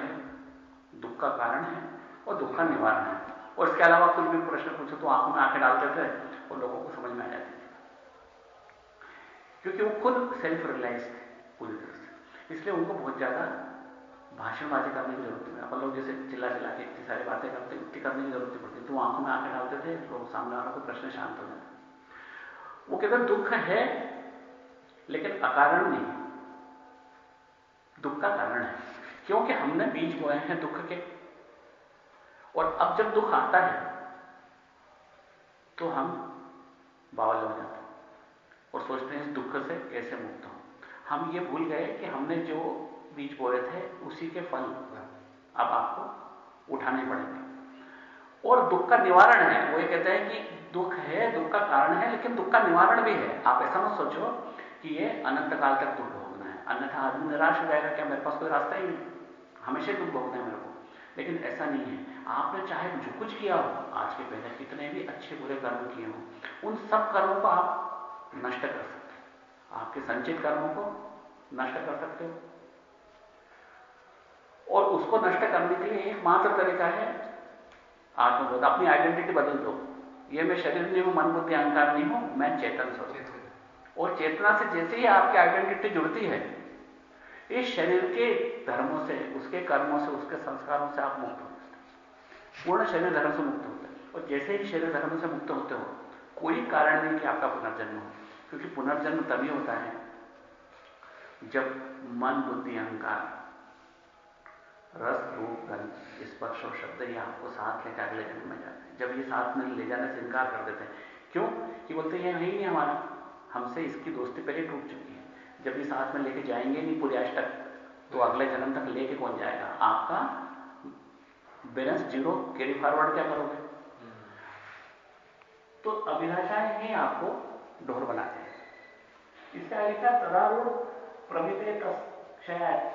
दुख का कारण है और दुख का निवारण है। और इसके अलावा कुछ भी प्रश्न पूछो तो आँखों में आँखें डालते थे और लोगों को समझ में आ जाती थी। क्योंकि वो खुद सेल्फ रिलाइज थे पूरी तरह से। इसलिए उनको बहुत ज़्यादा भाषणबाजी करने की ज़रूरत नहीं। अपन लोग जैसे चिल्ला चिल्ला के इतनी सारी बातें करते उतनी करने की ज़रूरत नहीं पड़ती। तो आँखों में आँखें डालते थे तो सामने वालों को प्रश्न शांत हो जाता वो कहते, दुख है, लेकिन अकारण नहीं। दुख का कारण है। क्योंकि हमने बीज बोए हैं दुख के। और अब जब दुख आता है तो हम बावल हो जाते हैं और सोचते हैं, इस दुख से कैसे मुक्त हो। हम ये भूल गए कि हमने जो बीज बोए थे, उसी के फल अब आपको उठाने पड़ेंगे। और दुख का निवारण है। वो ये कहते हैं कि दुख है, दुख का कारण है, लेकिन दुख का निवारण भी है। आप ऐसा मत सोचो कि ये अनंत काल तक दुख भोगना है। अन्यथा आदमी निराश हो जाएगा, क्या मेरे पास कोई रास्ता ही नहीं? हमेशा दुख भोगना है मेरे को। लेकिन ऐसा नहीं है। आपने चाहे जो कुछ किया हो, आज के पहले कितने भी अच्छे बुरे कर्म किए हो, उन सब कर्मों को आप नष्ट कर सकते हो। आपके संचित कर्मों को नष्ट कर सकते हो। और उसको नष्ट करने के लिए एकमात्र तरीका है, आत्मबोध। अपनी आइडेंटिटी बदल दो। ये मैं शरीर नहीं हूँ मन बुद्धि अहंकार नहीं हूँ मैं चेतन स्वरूप और चेतना से जैसे ही आपकी आइडेंटिटी जुड़ती है इस शरीर के धर्मों से उसके कर्मों से उसके संस्कारों से आप मुक्त हो। पूर्ण शरीर धर्म से मुक्त होते हैं। और जैसे ही शरीर धर्म से मुक्त होते हो कोई कारण नहीं कि आपका पुनर्जन्म हो क्योंकि पुनर्जन्म तभी होता है जब मन बुद्धि अहंकार रस रूप गंध स्पर्श और शब्द ये आपको साथ लेकर अगले जन्म में जाते हैं। जब ये साथ में ले जाने से इनकार कर देते हैं। क्यों? कि बोलते हैं नहीं नहीं हमारा। हमसे इसकी दोस्ती पहले टूट चुकी है। जब ये साथ में लेके जाएँगे नहीं पूरे आज तक तो अगले जन्म तक लेके कौन जाएगा? आपका बैलेंस ज़ीरो कैरी फॉरवर्ड क्या करोगे? तो अभिलाषाएँ ही आपको ढोर बनाते हैं। इसका लिखा तदारूढ़ प्रमित क्षय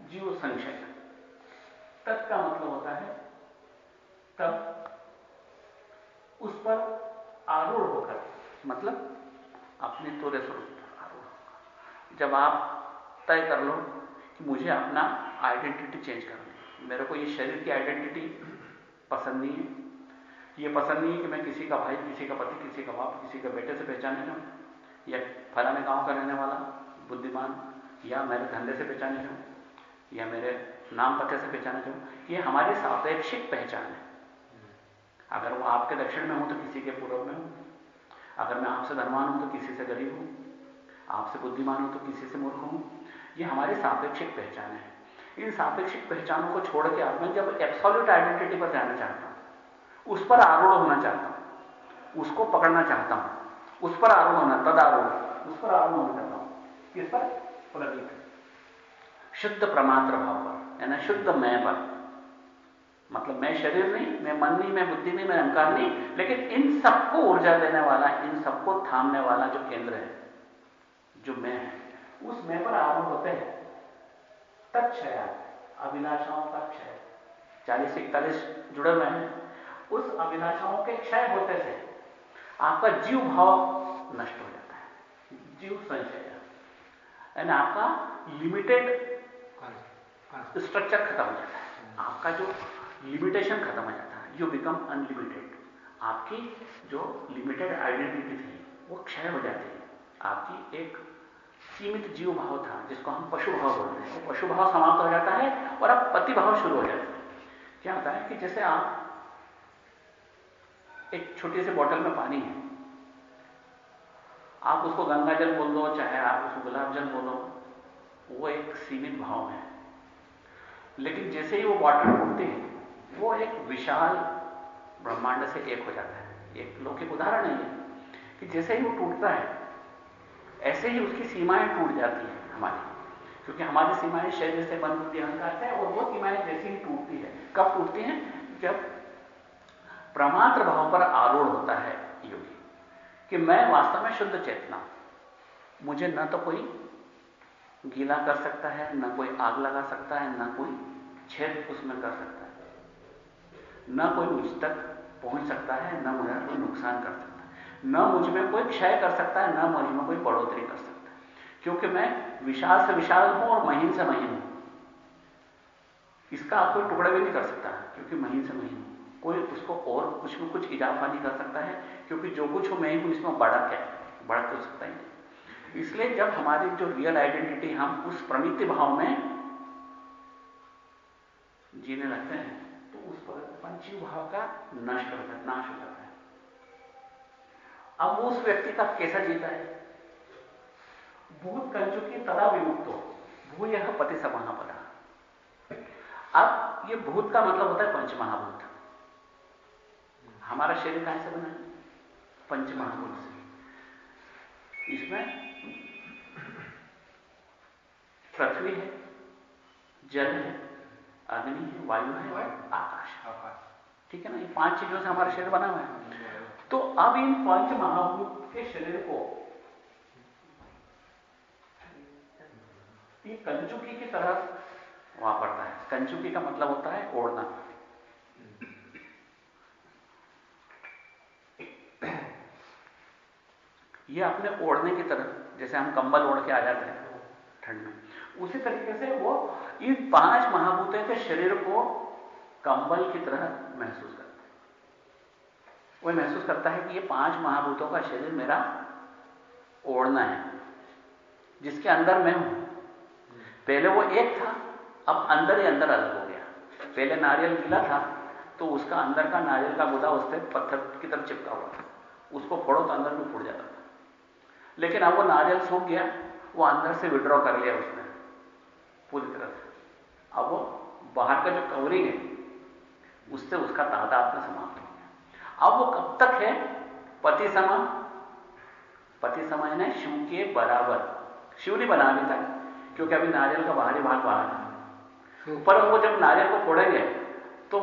जीव संशय तत् का मतलब होता है तब उस पर आरूढ़ होकर मतलब अपने तोरे स्वरूप पर आरूढ़ जब आप तय कर लो कि मुझे अपना आइडेंटिटी चेंज करनी मेरे को ये शरीर की आइडेंटिटी पसंद नहीं है। ये पसंद नहीं है कि मैं किसी का भाई, किसी का पति, किसी का बाप, किसी के बेटे से पहचाने जाऊँ, या फलाने गाँव का रहने वाला, बुद्धिमान, या मेरे धंधे से पहचाने जाऊँ, या मेरे नाम पते से पहचाना चाहूँ ये हमारी सापेक्षिक पहचान है। अगर वो आपके दक्षिण में हूँ तो किसी के पूर्व में हूँ। अगर मैं आपसे धनवान हूँ तो किसी से गरीब हूँ। आपसे बुद्धिमान हूँ तो किसी से मूर्ख हूँ। ये हमारी सापेक्षिक पहचान है। इन सापेक्षिक पहचानों को छोड़ के अब मैं जब एब्सोल्यूट आइडेंटिटी पर जाना चाहता हूँ, उस पर आरूढ़ होना चाहता हूँ, उसको पकड़ना चाहता हूँ, उस पर आरूढ़ होना तद आरूढ़ उस पर आरूढ़ होना चाहता हूँ, किस पर? शुद्ध प्रमात्र भाव पर। यानी शुद्ध मैं पर मतलब मैं शरीर नहीं, मैं मन नहीं, मैं बुद्धि नहीं, मैं अहंकार नहीं। लेकिन इन सबको ऊर्जा देने वाला, इन सबको थामने वाला जो केंद्र है, जो मैं है, उस मैं पर आरूढ़ होते हैं। तत्क्षय, अभिलाषाओं का क्षय। चालीस, इकतालीस जुड़े हुए हैं। उस अभिलाषाओं के क्षय होते से आपका जीव भाव नष्ट हो जाता है। जीव संशय। यानी आपका लिमिटेड स्ट्रक्चर खत्म हो जाता है। आपका जो लिमिटेशन खत्म हो जाता है यू बिकम अनलिमिटेड आपकी जो लिमिटेड आइडेंटिटी थी, वो क्षय हो जाती है। आपकी एक सीमित जीव भाव था, जिसको हम पशु भाव बोलते हैं। वो पशु भाव समाप्त हो जाता है और अब पति भाव शुरू हो जाता है। क्या होता है कि जैसे आप एक छोटी सी बोतल में पानी है, आप उसको गंगा जल बोल दो, चाहे आप उसको गुलाब जल बोलो, वो एक सीमित भाव है। लेकिन जैसे ही वो बॉटल टूटती हैं, वो एक विशाल ब्रह्मांड से एक हो जाता है। एक लौकिक उदाहरण है कि जैसे ही वो टूटता है, ऐसे ही उसकी सीमाएँ टूट जाती हैं हमारी। क्योंकि हमारी सीमाएँ शरीर से बंद होती अहंकार से, और वो सीमाएँ जैसे ही टूटती है। कब टूटती हैं? जब प्रमात्र भाव पर आरूढ़ होता है योगी, कि मैं वास्तव में शुद्ध चेतना मुझे न तो कोई गीला कर सकता है, ना कोई आग लगा सकता है, ना कोई छेद उसमें कर सकता है। ना कोई मुझ तक पहुँच सकता है, ना मुझे कोई नुकसान कर सकता है। न मुझमें कोई क्षय कर सकता है, न मुझमें कोई बढ़ोतरी कर सकता है। क्योंकि मैं विशाल से विशाल हूँ और महीन से महीन हूँ। इसका आप कोई टुकड़ा भी नहीं कर सकता, क्योंकि महीन से महीन कोई उसको और कुछ में कुछ इजाफा नहीं कर सकता है, क्योंकि जो कुछ हो मैं ही हूँ, इसमें बढ़ा क्या बढ़ तो सकता ही इसलिए जब हमारी जो रियल आइडेंटिटी हम उस प्रमित भाव में जीने लगते हैं तो उस पर पंचीव भाव का नष्ट हो जाता नाश हो जाता है। अब उस व्यक्ति का कैसा जीता है? भूत कंचुकी तदा विमुक्त हो भू यह पति समापदा अब ये भूत का मतलब होता है पंचमहाभूत। हमारा शरीर कहाँ से बना है? पंचमहाभूत से। इसमें पृथ्वी है जल है अग्नि है वायु है आकाश ठीक है ना? ये पाँच चीज़ों से हमारा शरीर बना हुआ है। तो अब इन पंच महाभूत के शरीर को ये कंचुकी की तरह वापरता है। कंचुकी का मतलब होता है ओढ़ना। ये अपने ओढ़ने की तरह जैसे हम कंबल ओढ़ के आ जाते हैं ठंड में। उसी तरीके से वो इन पाँच महाभूतों के शरीर को कंबल की तरह महसूस करता है। वो महसूस करता है कि ये पाँच महाभूतों का शरीर मेरा ओढ़ना है, जिसके अंदर मैं हूँ। पहले वो एक था, अब अंदर ही अंदर अलग हो गया। पहले नारियल गीला था तो उसका अंदर का नारियल का गुदा उससे पत्थर की तरफ़ चिपका हुआ था। उसको फोड़ो तो अंदर में फूट जाता था। लेकिन अब वो नारियल सूख गया, वो अंदर से विड्रॉ कर लिया उसने। पूरी तरह से। अब वो बाहर का जो कवरिंग है उससे उसका तादाद में समाप्त हो गया। अब वो कब तक है? पति समा। पति समय ने शिव के बराबर। शिव नहीं बना अभी तक क्योंकि अभी नारियल का बाहरी भाग बाहर है। पर वो जब नारियल को फोड़ेंगे तो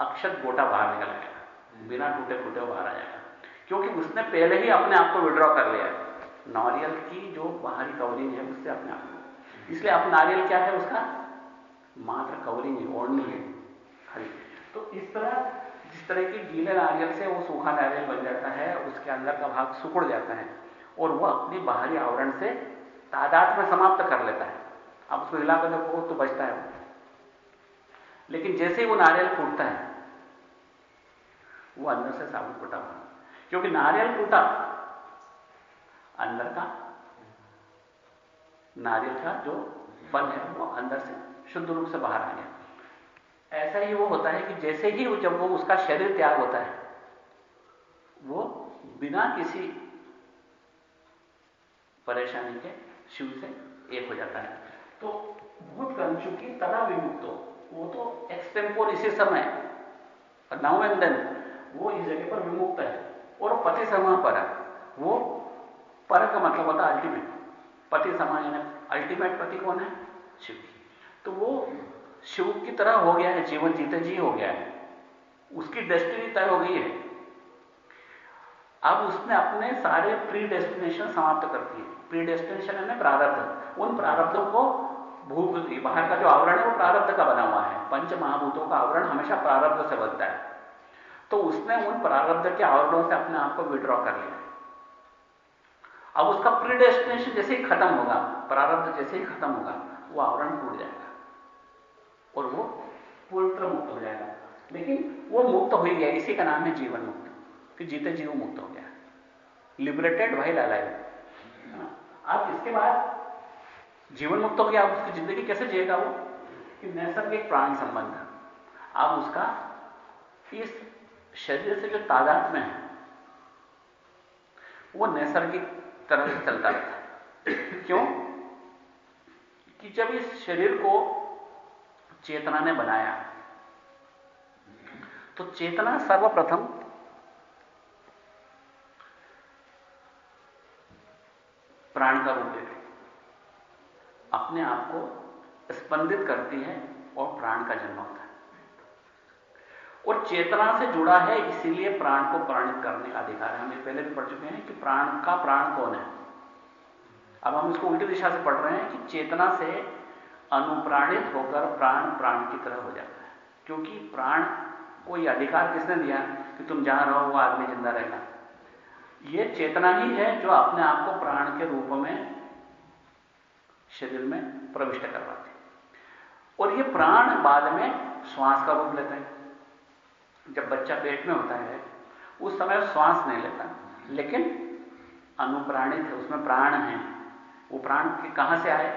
अक्षत गोटा बाहर निकल आएगा। बिना टूटे फूटे बाहर आ जाएगा। क्योंकि उसने पहले ही अपने आप को विड्रॉ कर लिया है। नारियल की जो बाहरी कवरिंग है उससे अपने आप को इसलिए अब नारियल क्या है उसका? मात्र कवरिंग है ओढ़नी है खरी तो इस तरह, जिस तरह की गीले नारियल से वो सूखा नारियल बन जाता है, उसके अंदर का भाग सुकड़ जाता है और वह अपनी बाहरी आवरण से तादाद में समाप्त कर लेता है। अब उसको हिलाकर देखो तो बचता है लेकिन जैसे ही वो नारियल फूटता है, वो अंदर से साबुत फूटा हुआ। क्योंकि नारियल फूटा अंदर का नारियल का जो फल है, वो अंदर से शुद्ध रूप से बाहर आ गया। ऐसा ही वो होता है कि जैसे ही वो जब वो उसका शरीर त्याग होता है, वो बिना किसी परेशानी के शिव से एक हो जाता है। तो भूत कंचु की तरह विमुक्त हो। वो तो एक्सटेम्पोर इसी समय नाउ एंड देन वो इस जगह पर विमुक्त है। और पति समा पर वो पर का मतलब होता है अल्टीमेट पति समा यानी अल्टीमेट पति कौन है? शिव तो वो शिव की तरह हो गया है, जीवन जीते जी हो गया है। उसकी डेस्टिनी तय हो गई है। अब उसने अपने सारे प्री डेस्टिनेशन समाप्त कर दिए। प्री डेस्टिनेशन है प्रारब्ध। उन प्रारब्धों को भूत, बाहर का जो आवरण है, वो प्रारब्ध का बना हुआ है। पंच महाभूतों का आवरण हमेशा प्रारब्ध से बनता है। तो उसने उन प्रारब्ध के आवरणों से अपने आप को विड्रॉ कर लिया। अब उसका प्रीडेस्टिनेशन जैसे ही खत्म होगा, प्रारब्ध जैसे ही खत्म होगा, वो आवरण टूट जाएगा। और वो पूर्ण मुक्त हो जाएगा। लेकिन वो मुक्त हो ही गया, इसी का नाम है जीवन मुक्त कि जीते जीव मुक्त हो गया। लिबरेटेड भाई लालाए अब इसके बाद जीवन मुक्त हो गया। अब उसकी ज़िंदगी कैसे जिएगा वो? कि नैसर्गिक प्राण संबंध। अब उसका इस शरीर से जो तादाद में है, वो नैसर्गिक तरह से चलता रहता है। क्यों? कि जब इस शरीर को चेतना ने बनाया तो चेतना सर्वप्रथम प्राण का रूप लेती अपने आप को स्पंदित करती है और प्राण का जन्म होता है। और चेतना से जुड़ा है, इसीलिए प्राण को प्राणित करने का अधिकार है। हम ये पहले भी पढ़ चुके हैं कि प्राण का प्राण कौन है? अब हम इसको उल्टी दिशा से पढ़ रहे हैं कि चेतना से अनुप्राणित होकर प्राण प्राण की तरह हो जाता है। क्योंकि प्राण को यह अधिकार किसने दिया? कि तुम जहाँ रहो, वो आदमी ज़िंदा रहेगा। यह चेतना ही है जो अपने आप को प्राण के रूप में, शरीर में प्रविष्ट करवाती और ये प्राण बाद में श्वास का रूप लेते हैं। जब बच्चा पेट में होता है उस समय श्वास नहीं लेता। लेकिन अनुप्राणित है उसमें प्राण है। वो प्राण के कहाँ से आए?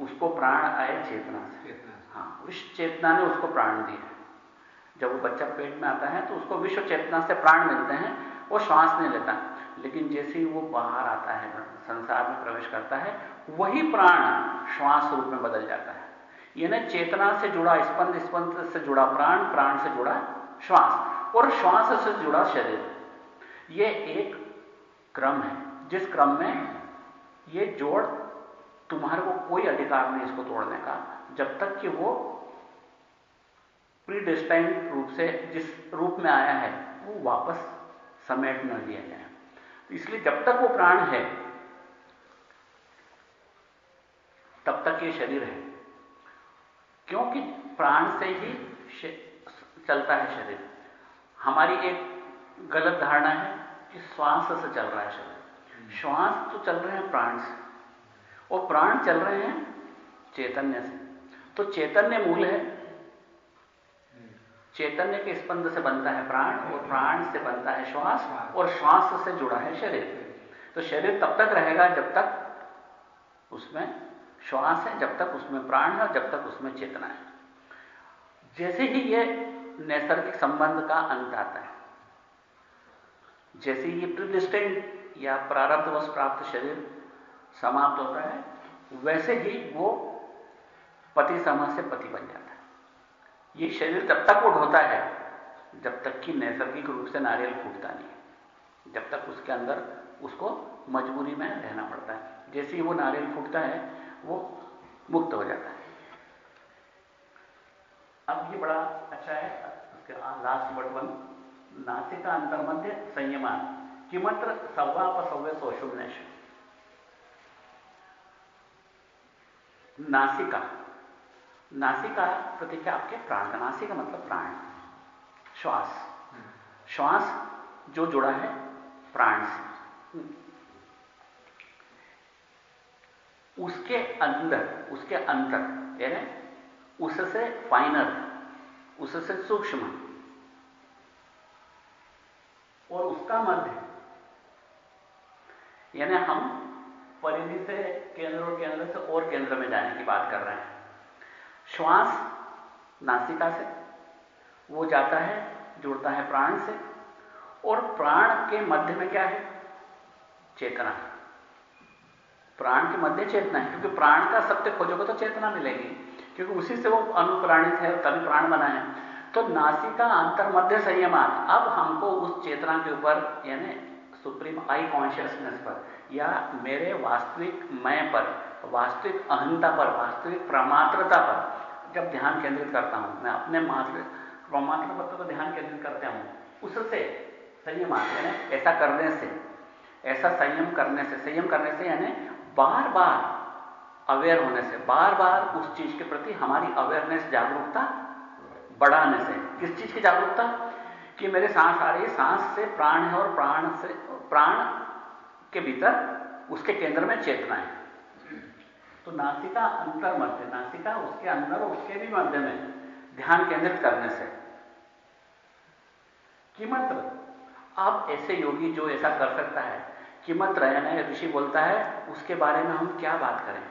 उसको प्राण आए चेतना से। हाँ विश्व चेतना ने उसको प्राण दिया जब वो बच्चा पेट में आता है तो उसको विश्व चेतना से प्राण मिलते हैं वो श्वास नहीं लेता। लेकिन जैसे ही वो बाहर आता है संसार में प्रवेश करता है वही प्राण श्वास रूप में बदल जाता है। यानी चेतना से जुड़ा, स्पंद स्पंद से जुड़ा, प्राण प्राण से जुड़ा श्वास और श्वास से जुड़ा शरीर। यह एक क्रम है। जिस क्रम में यह जोड़ तुम्हारे को कोई अधिकार नहीं इसको तोड़ने का। जब तक कि वो प्रीडेस्टाइन रूप से जिस रूप में आया है, वो वापस समेट न दिया जाए। तो इसलिए जब तक वो प्राण है, तब तक ये शरीर है। क्योंकि प्राण से ही चलता है शरीर। हमारी एक गलत धारणा है कि श्वास से चल रहा है शरीर। श्वास तो चल रहे हैं प्राण से। और प्राण चल रहे हैं चैतन्य से। तो चैतन्य मूल है। चैतन्य के स्पंद से बनता है प्राण और प्राण से बनता है श्वास और श्वास से जुड़ा है शरीर। तो शरीर तब तक रहेगा जब तक उसमें श्वास है, जब तक उसमें प्राण है और जब तक उसमें चेतना है। जैसे ही ये नैसर्गिक संबंध का अंत आता है, जैसे ये प्रिडिस्टेंट या प्रारब्धवश प्राप्त शरीर समाप्त होता है, वैसे ही वो पति समाज से पति बन जाता है। ये शरीर तब तक उठ होता है, जब तक कि नैसर्गिक रूप से नारियल फूटता नहीं जब तक उसके अंदर उसको मजबूरी में रहना पड़ता है। जैसे ही वो नारियल फूटता है वो मुक्त हो जाता है। अब ये बड़ा अच्छा है उसके लास्ट वर्ड वन नासिका अंतर्मध्य संयमान किमत्र सव्वापसव्य सोशुमनेश नासिका नासिका प्रतीक आपके प्राण का? नासिका मतलब प्राण। श्वास। श्वास जो जुड़ा है प्राण से। उसके अंदर, उसके अंतर, यानी उससे फाइनल उससे सूक्ष्म। और उसका मध्य। यानी हम परिधि से केंद्र और केंद्र से और केंद्र में जाने की बात कर रहे हैं। श्वास नासिका से, वो जाता है, जुड़ता है प्राण से, और प्राण के मध्य में क्या है? चेतना। प्राण के मध्य चेतना है, क्योंकि प्राण का सत्य खोजोगे तो चेतना मिलेगी, क्योंकि उसी से वो अनुप्राणित है, तभी प्राण बना है। तो नासिका अंतर मध्य संयमान अब हमको उस चेतना के ऊपर, यानी सुप्रीम आई कॉन्शियसनेस पर, या मेरे वास्तविक मैं पर, वास्तविक अहंता पर, वास्तविक प्रमात्रता पर, जब ध्यान केंद्रित करता हूँ, मैं अपने मात्र प्रमात्र पर ध्यान केंद्रित करता हूँ, उससे संयम यानी ऐसा करने से, ऐसा संयम करने से, संयम करने से, यानी बार बार अवेयर होने से बार बार उस चीज़ के प्रति हमारी अवेयरनेस जागरूकता बढ़ाने से। किस चीज़ की जागरूकता? कि मेरे सांस आ रही है, सांस से प्राण है और प्राण से, प्राण के भीतर उसके केंद्र में चेतना है। तो नासिका अंतर मध्य, नासिका उसके अंदर और उसके भी मध्य में ध्यान केंद्रित करने से। किमत्र अब ऐसे योगी जो ऐसा कर सकता है किमत्र यानी ऋषि बोलता है, उसके बारे में हम क्या बात करें?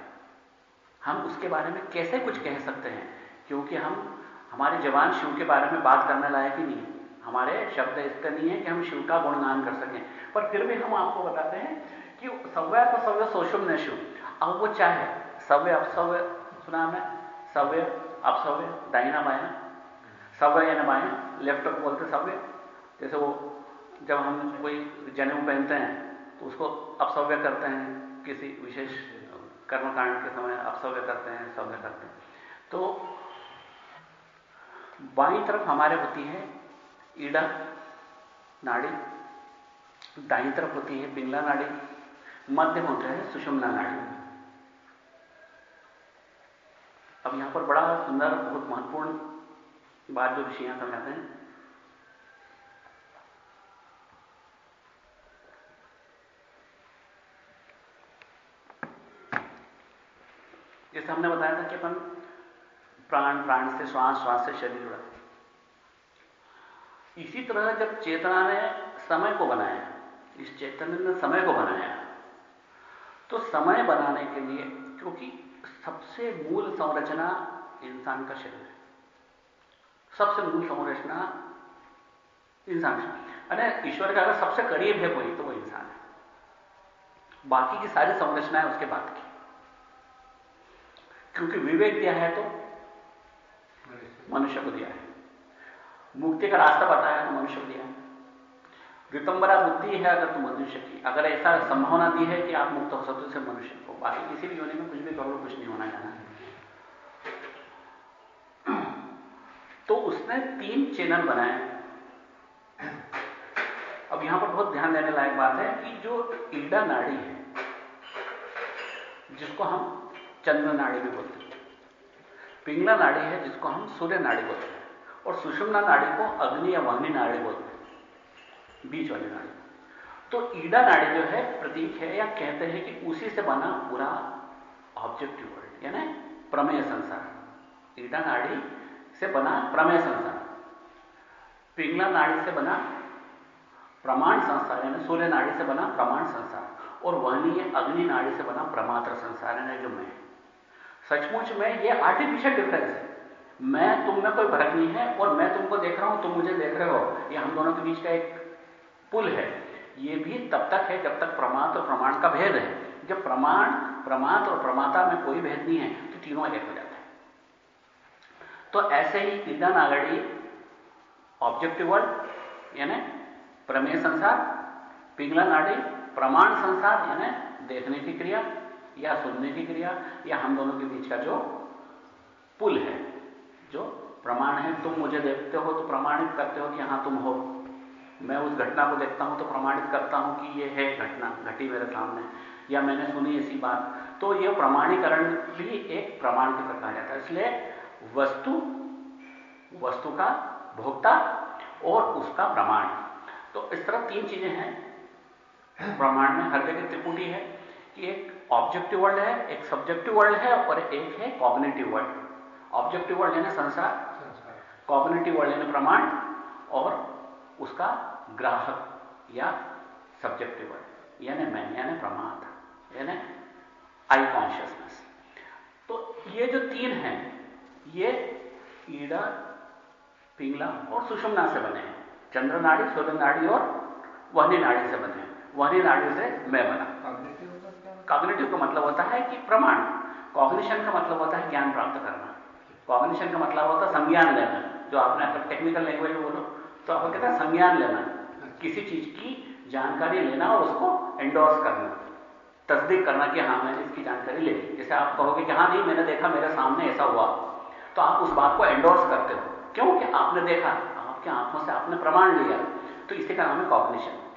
हम उसके बारे में कैसे कुछ कह सकते हैं? क्योंकि हम, हमारे जवान शिव के बारे में बात करने लायक ही नहीं हमारे शब्द इसका नहीं है कि हम शिव का गुणगान कर सकें। पर फिर भी हम आपको बताते हैं कि सव्य तो सव्य सोशम शिव। अब वो चाहे सव्य अपसव्य सुना हमें सव्य अपसव्य दाइना बाया। सव्य या बाया, लेफ़्ट बोलते सव्य। जैसे वो, जब हम कोई जनेऊ पहनते हैं उसको अपसव्य करते हैं, किसी विशेष कर्मकांड के समय अपसव्य करते हैं, सव्य करते हैं। तो बाई तरफ़ हमारे होती है ईड़ा, नाड़ी। दाई तरफ़ होती है पिंगला नाड़ी। मध्य होते हैं सुषुम्ना नाड़ी। अब यहाँ पर बड़ा, सुंदर, बहुत महत्वपूर्ण बात जो ऋषि यहाँ समझाते हैं जैसे हमने बताया था कि अपन प्राण प्राण से श्वास श्वास से शरीर जुड़ा इसी तरह जब चेतना ने समय को बनाया, इस चेतन ने समय को बनाया तो समय बनाने के लिए क्योंकि सबसे मूल संरचना इंसान का शरीर है। सबसे मूल संरचना इंसान अरे, ईश्वर का अगर सबसे करीब है कोई तो वो इंसान है। बाकी की सारी संरचनाएँ उसके बाद की। क्योंकि विवेक दिया है तो मनुष्य को दिया है। मुक्ति का रास्ता बताया तो मनुष्य को दिया। है रितंबरा बुद्धि है अगर तो मनुष्य की। अगर ऐसा संभावना दी है कि आप मुक्त हो सकते से मनुष्य को। बाकी किसी भी योनि में कुछ भी करो कुछ नहीं होना जाना तो उसने तीन चैनल बनाए। अब यहाँ पर बहुत ध्यान देने लायक बात है कि जो ईडा नाड़ी है, जिसको हम चंद्र नाड़ी भी बोलते हैं। पिंगला नाड़ी है जिसको हम सूर्य नाड़ी बोलते हैं और सुषुम्ना नाड़ी को अग्नि या वग्नि नाड़ी बोलते हैं। बीच वाली नाड़ी। तो ईडा नाड़ी जो है, प्रतीक है या कहते हैं कि उसी से बना पूरा ऑब्जेक्टिव वर्ल्ड यानी प्रमेय संसार। ईडा नाड़ी से बना प्रमेय संसार। पिंगला नाड़ी से बना प्रमाण संसार, यानी सूर्य नाड़ी से बना प्रमाण संसार। और वहनीय अग्नि नाड़ी से बना प्रमात्र संसार, यानी जो मैं। सचमुच में ये आर्टिफिशियल डिफरेंस है। मैं, तुम में कोई फ़र्क नहीं है और मैं तुमको देख रहा हूँ, तुम मुझे देख रहे हो। ये हम दोनों के बीच का एक पुल है। ये भी तब तक है जब तक प्रमात और प्रमाण का भेद है। जब प्रमाण प्रमात और प्रमाता में कोई भेद नहीं है तो तीनों एक हो जाता है। तो ऐसे ही ईदा नागड़ी ऑब्जेक्टिव वर्ड यानी प्रमेय संसार, पिघला नाड़ी, प्रमाण संसार, यानी देखने की क्रिया। या सुनने की क्रिया, या हम दोनों के बीच का जो पुल है, जो प्रमाण है, तुम मुझे देखते हो तो प्रमाणित करते हो कि हाँ, तुम हो। मैं उस घटना को देखता हूँ तो प्रमाणित करता हूँ कि ये है घटना, घटी मेरे सामने, या मैंने सुनी ऐसी बात। तो यह प्रमाणीकरण भी एक प्रमाण के कहा जाता है। इसलिए वस्तु वस्तु का भोक्ता और उसका प्रमाण। तो इस तरह तीन चीज़ें हैं। प्रमाण में हर जगह त्रिपुटी है कि एक ऑब्जेक्टिव वर्ल्ड है एक सब्जेक्टिव वर्ल्ड है और एक है कॉग्नेटिव वर्ल्ड ऑब्जेक्टिव वर्ल्ड यानी संसार कॉग्नेटिव वर्ल्ड यानी प्रमाण और उसका ग्राहक या सब्जेक्टिव वर्ल्ड यानी मैं यानी प्रमाद यानी आई कॉन्शियसनेस तो ये जो तीन हैं ये ईड़ा पिंगला और सुषमना से बने हैं। चंद्र नाड़ी सूर्य नाड़ी और वहनी नाड़ी से बने हैं। वहनी नाड़ी से मैं बना। कॉग्निटिव का मतलब होता है कि प्रमाण। कॉग्निशन का मतलब होता है ज्ञान प्राप्त करना। कॉग्निशन का मतलब होता है संज्ञान लेना। जो आपने अगर टेक्निकल लैंग्वेज में बोलो तो आपको कहता है संज्ञान लेना। किसी चीज़ की जानकारी लेना और उसको एंडोर्स करना। तस्दीक करना कि हाँ मैंने इसकी जानकारी ले। ली जैसे आप कहोगे कि हाँ नहीं मैंने देखा, मेरे सामने ऐसा हुआ। तो आप उस बात को एंडोर्स करते हो। क्योंकि आपने देखा, आपके आँखों से आपने प्रमाण लिया। तो इसी का नाम है कॉग्निशन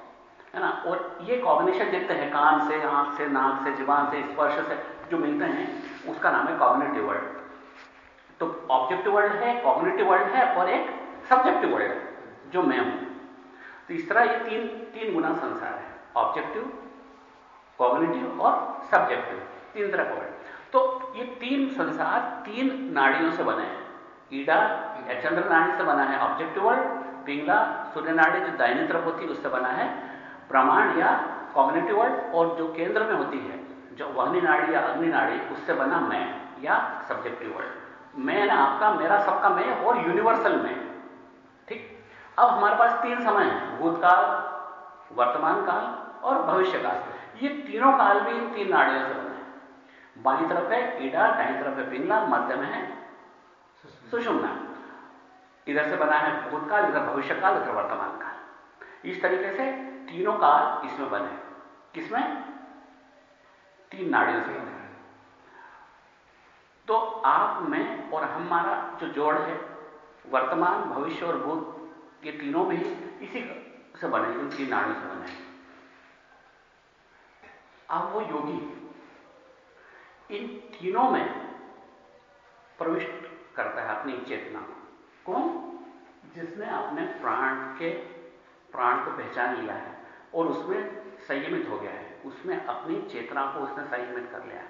है ना? और ये कॉम्बिनेशन देखते हैं, कान से, आँख से, नाक से जीवान से, स्पर्श से जो मिलते हैं, उसका नाम है कॉग्निटिव वर्ल्ड तो ऑब्जेक्टिव वर्ल्ड है कॉग्निटिव वर्ल्ड है और एक सब्जेक्टिव वर्ल्ड है, जो मैं हूँ। तो इस तरह ये तीन तीन गुना संसार है ऑब्जेक्टिव कॉग्निटिव और सब्जेक्टिव तीन तरह का वर्ल्ड तो ये तीन संसार तीन नाड़ियों से बने हैं। ईडा या चंद्र नाड़ी से बना है ऑब्जेक्टिव वर्ल्ड पिंगला, सूर्य नाड़ी जो दाहिनी तरफ़ होती है, उससे बना है प्रमाण या कॉग्निटिव वर्ल्ड और जो केंद्र में होती है, जो वहनी नाड़ी या अग्नि नाड़ी, उससे बना मैं या सब्जेक्टिव वर्ल्ड मैं ना आपका, मेरा सबका मैं और यूनिवर्सल मैं। ठीक? अब हमारे पास तीन समय है, भूतकाल, वर्तमान काल और भविष्य काल। ये तीनों काल भी इन तीन नाड़ियों से बने हैं। बाई तरफ़ है ईडा, दाई तरफ़ है पिंगला मध्य में है सुषुम्ना। इधर से बना है भूतकाल, इधर भविष्य काल, इधर वर्तमान काल। इस तरीके से तीनों काल इसमें बने किसमें? तीन नाड़ियों से बने तो आप में और हमारा जो जोड़ है, वर्तमान, भविष्य और भूत, ये तीनों भी इसी से बने इन तीन नाड़ियों से बने अब वो योगी इन तीनों में प्रविष्ट करता है अपनी चेतना को। कौन? जिसने अपने प्राण के, प्राण को पहचान लिया है। और उसमें संयमित हो गया है। उसमें अपनी चेतना को उसने संयमित कर लिया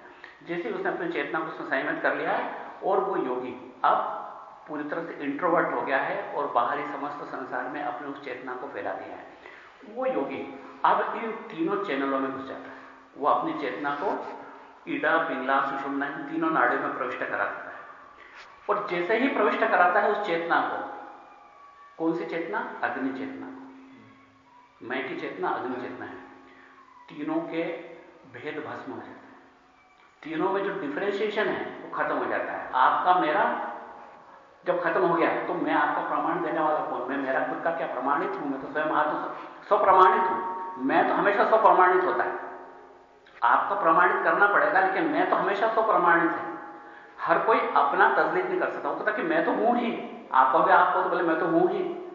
जैसे उसने अपनी चेतना को उसने संयमित कर लिया है और वो योगी अब पूरी तरह से इंट्रोवर्ट हो गया है और बाहरी समस्त संसार में अपने उस चेतना को फैला दिया है। वो योगी अब इन तीनों चैनलों में घुस जाता है। वो अपनी चेतना को ईडा, पिंगला, सुषुम्ना, इन तीनों नाड़ियों में प्रविष्ट करा देता है। और जैसे ही प्रविष्ट कराता है उस चेतना को, कौन सी चेतना? अग्नि चेतना। मैं की चेतना, अग्नि चेतना है। तीनों के भेद भस्म हो जाते हैं। तीनों में जो डिफ्रेंशिएशन है, वो खत्म हो जाता है। आपका, मेरा जब खत्म हो गया तो मैं आपका प्रमाण देने वाला कौन? मैं, मेरा खुद का क्या प्रमाणित हूँ? मैं तो स्वयं आत्म स्वप्रमाणित हूँ। मैं तो हमेशा स्वप्रमाणित होता है। आपका प्रमाणित करना पड़ेगा, लेकिन मैं तो हमेशा स्वप्रमाणित है। हर कोई अपना तस्लीफ नहीं कर सकता, वो कहता कि मैं तो हूँ ही। आप कहोगे, आप तो बोले, मैं तो हूँ ही।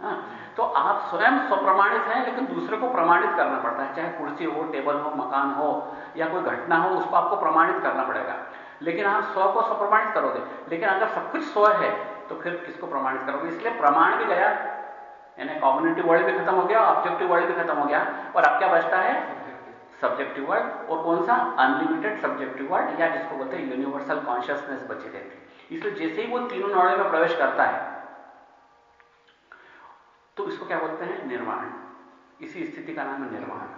हाँ। तो आप स्वयं स्वप्रमाणित हैं, लेकिन दूसरे को प्रमाणित करना पड़ता है। चाहे कुर्सी हो, टेबल हो, मकान हो, या कोई घटना हो, उसको आपको प्रमाणित करना पड़ेगा। लेकिन आप स्व को स्वप्रमाणित करोगे। लेकिन अगर सब कुछ स्व है तो फिर किसको प्रमाणित करोगे? इसलिए प्रमाण भी गया, यानी कॉम्युनिटी वर्ल्ड भी खत्म हो गया ऑब्जेक्टिव वर्ल्ड भी खत्म हो गया। और अब क्या बचता है? सब्जेक्टिव वर्ल्ड और कौन सा? अनलिमिटेड सब्जेक्टिव वर्ल्ड या जिसको बोलते हैं यूनिवर्सल कॉन्शियसनेस बची रहती। इसलिए जैसे ही वो तीनों नौड़े में प्रवेश करता है तो इसको क्या बोलते हैं? निर्वाण। इसी स्थिति का नाम है निर्वाण।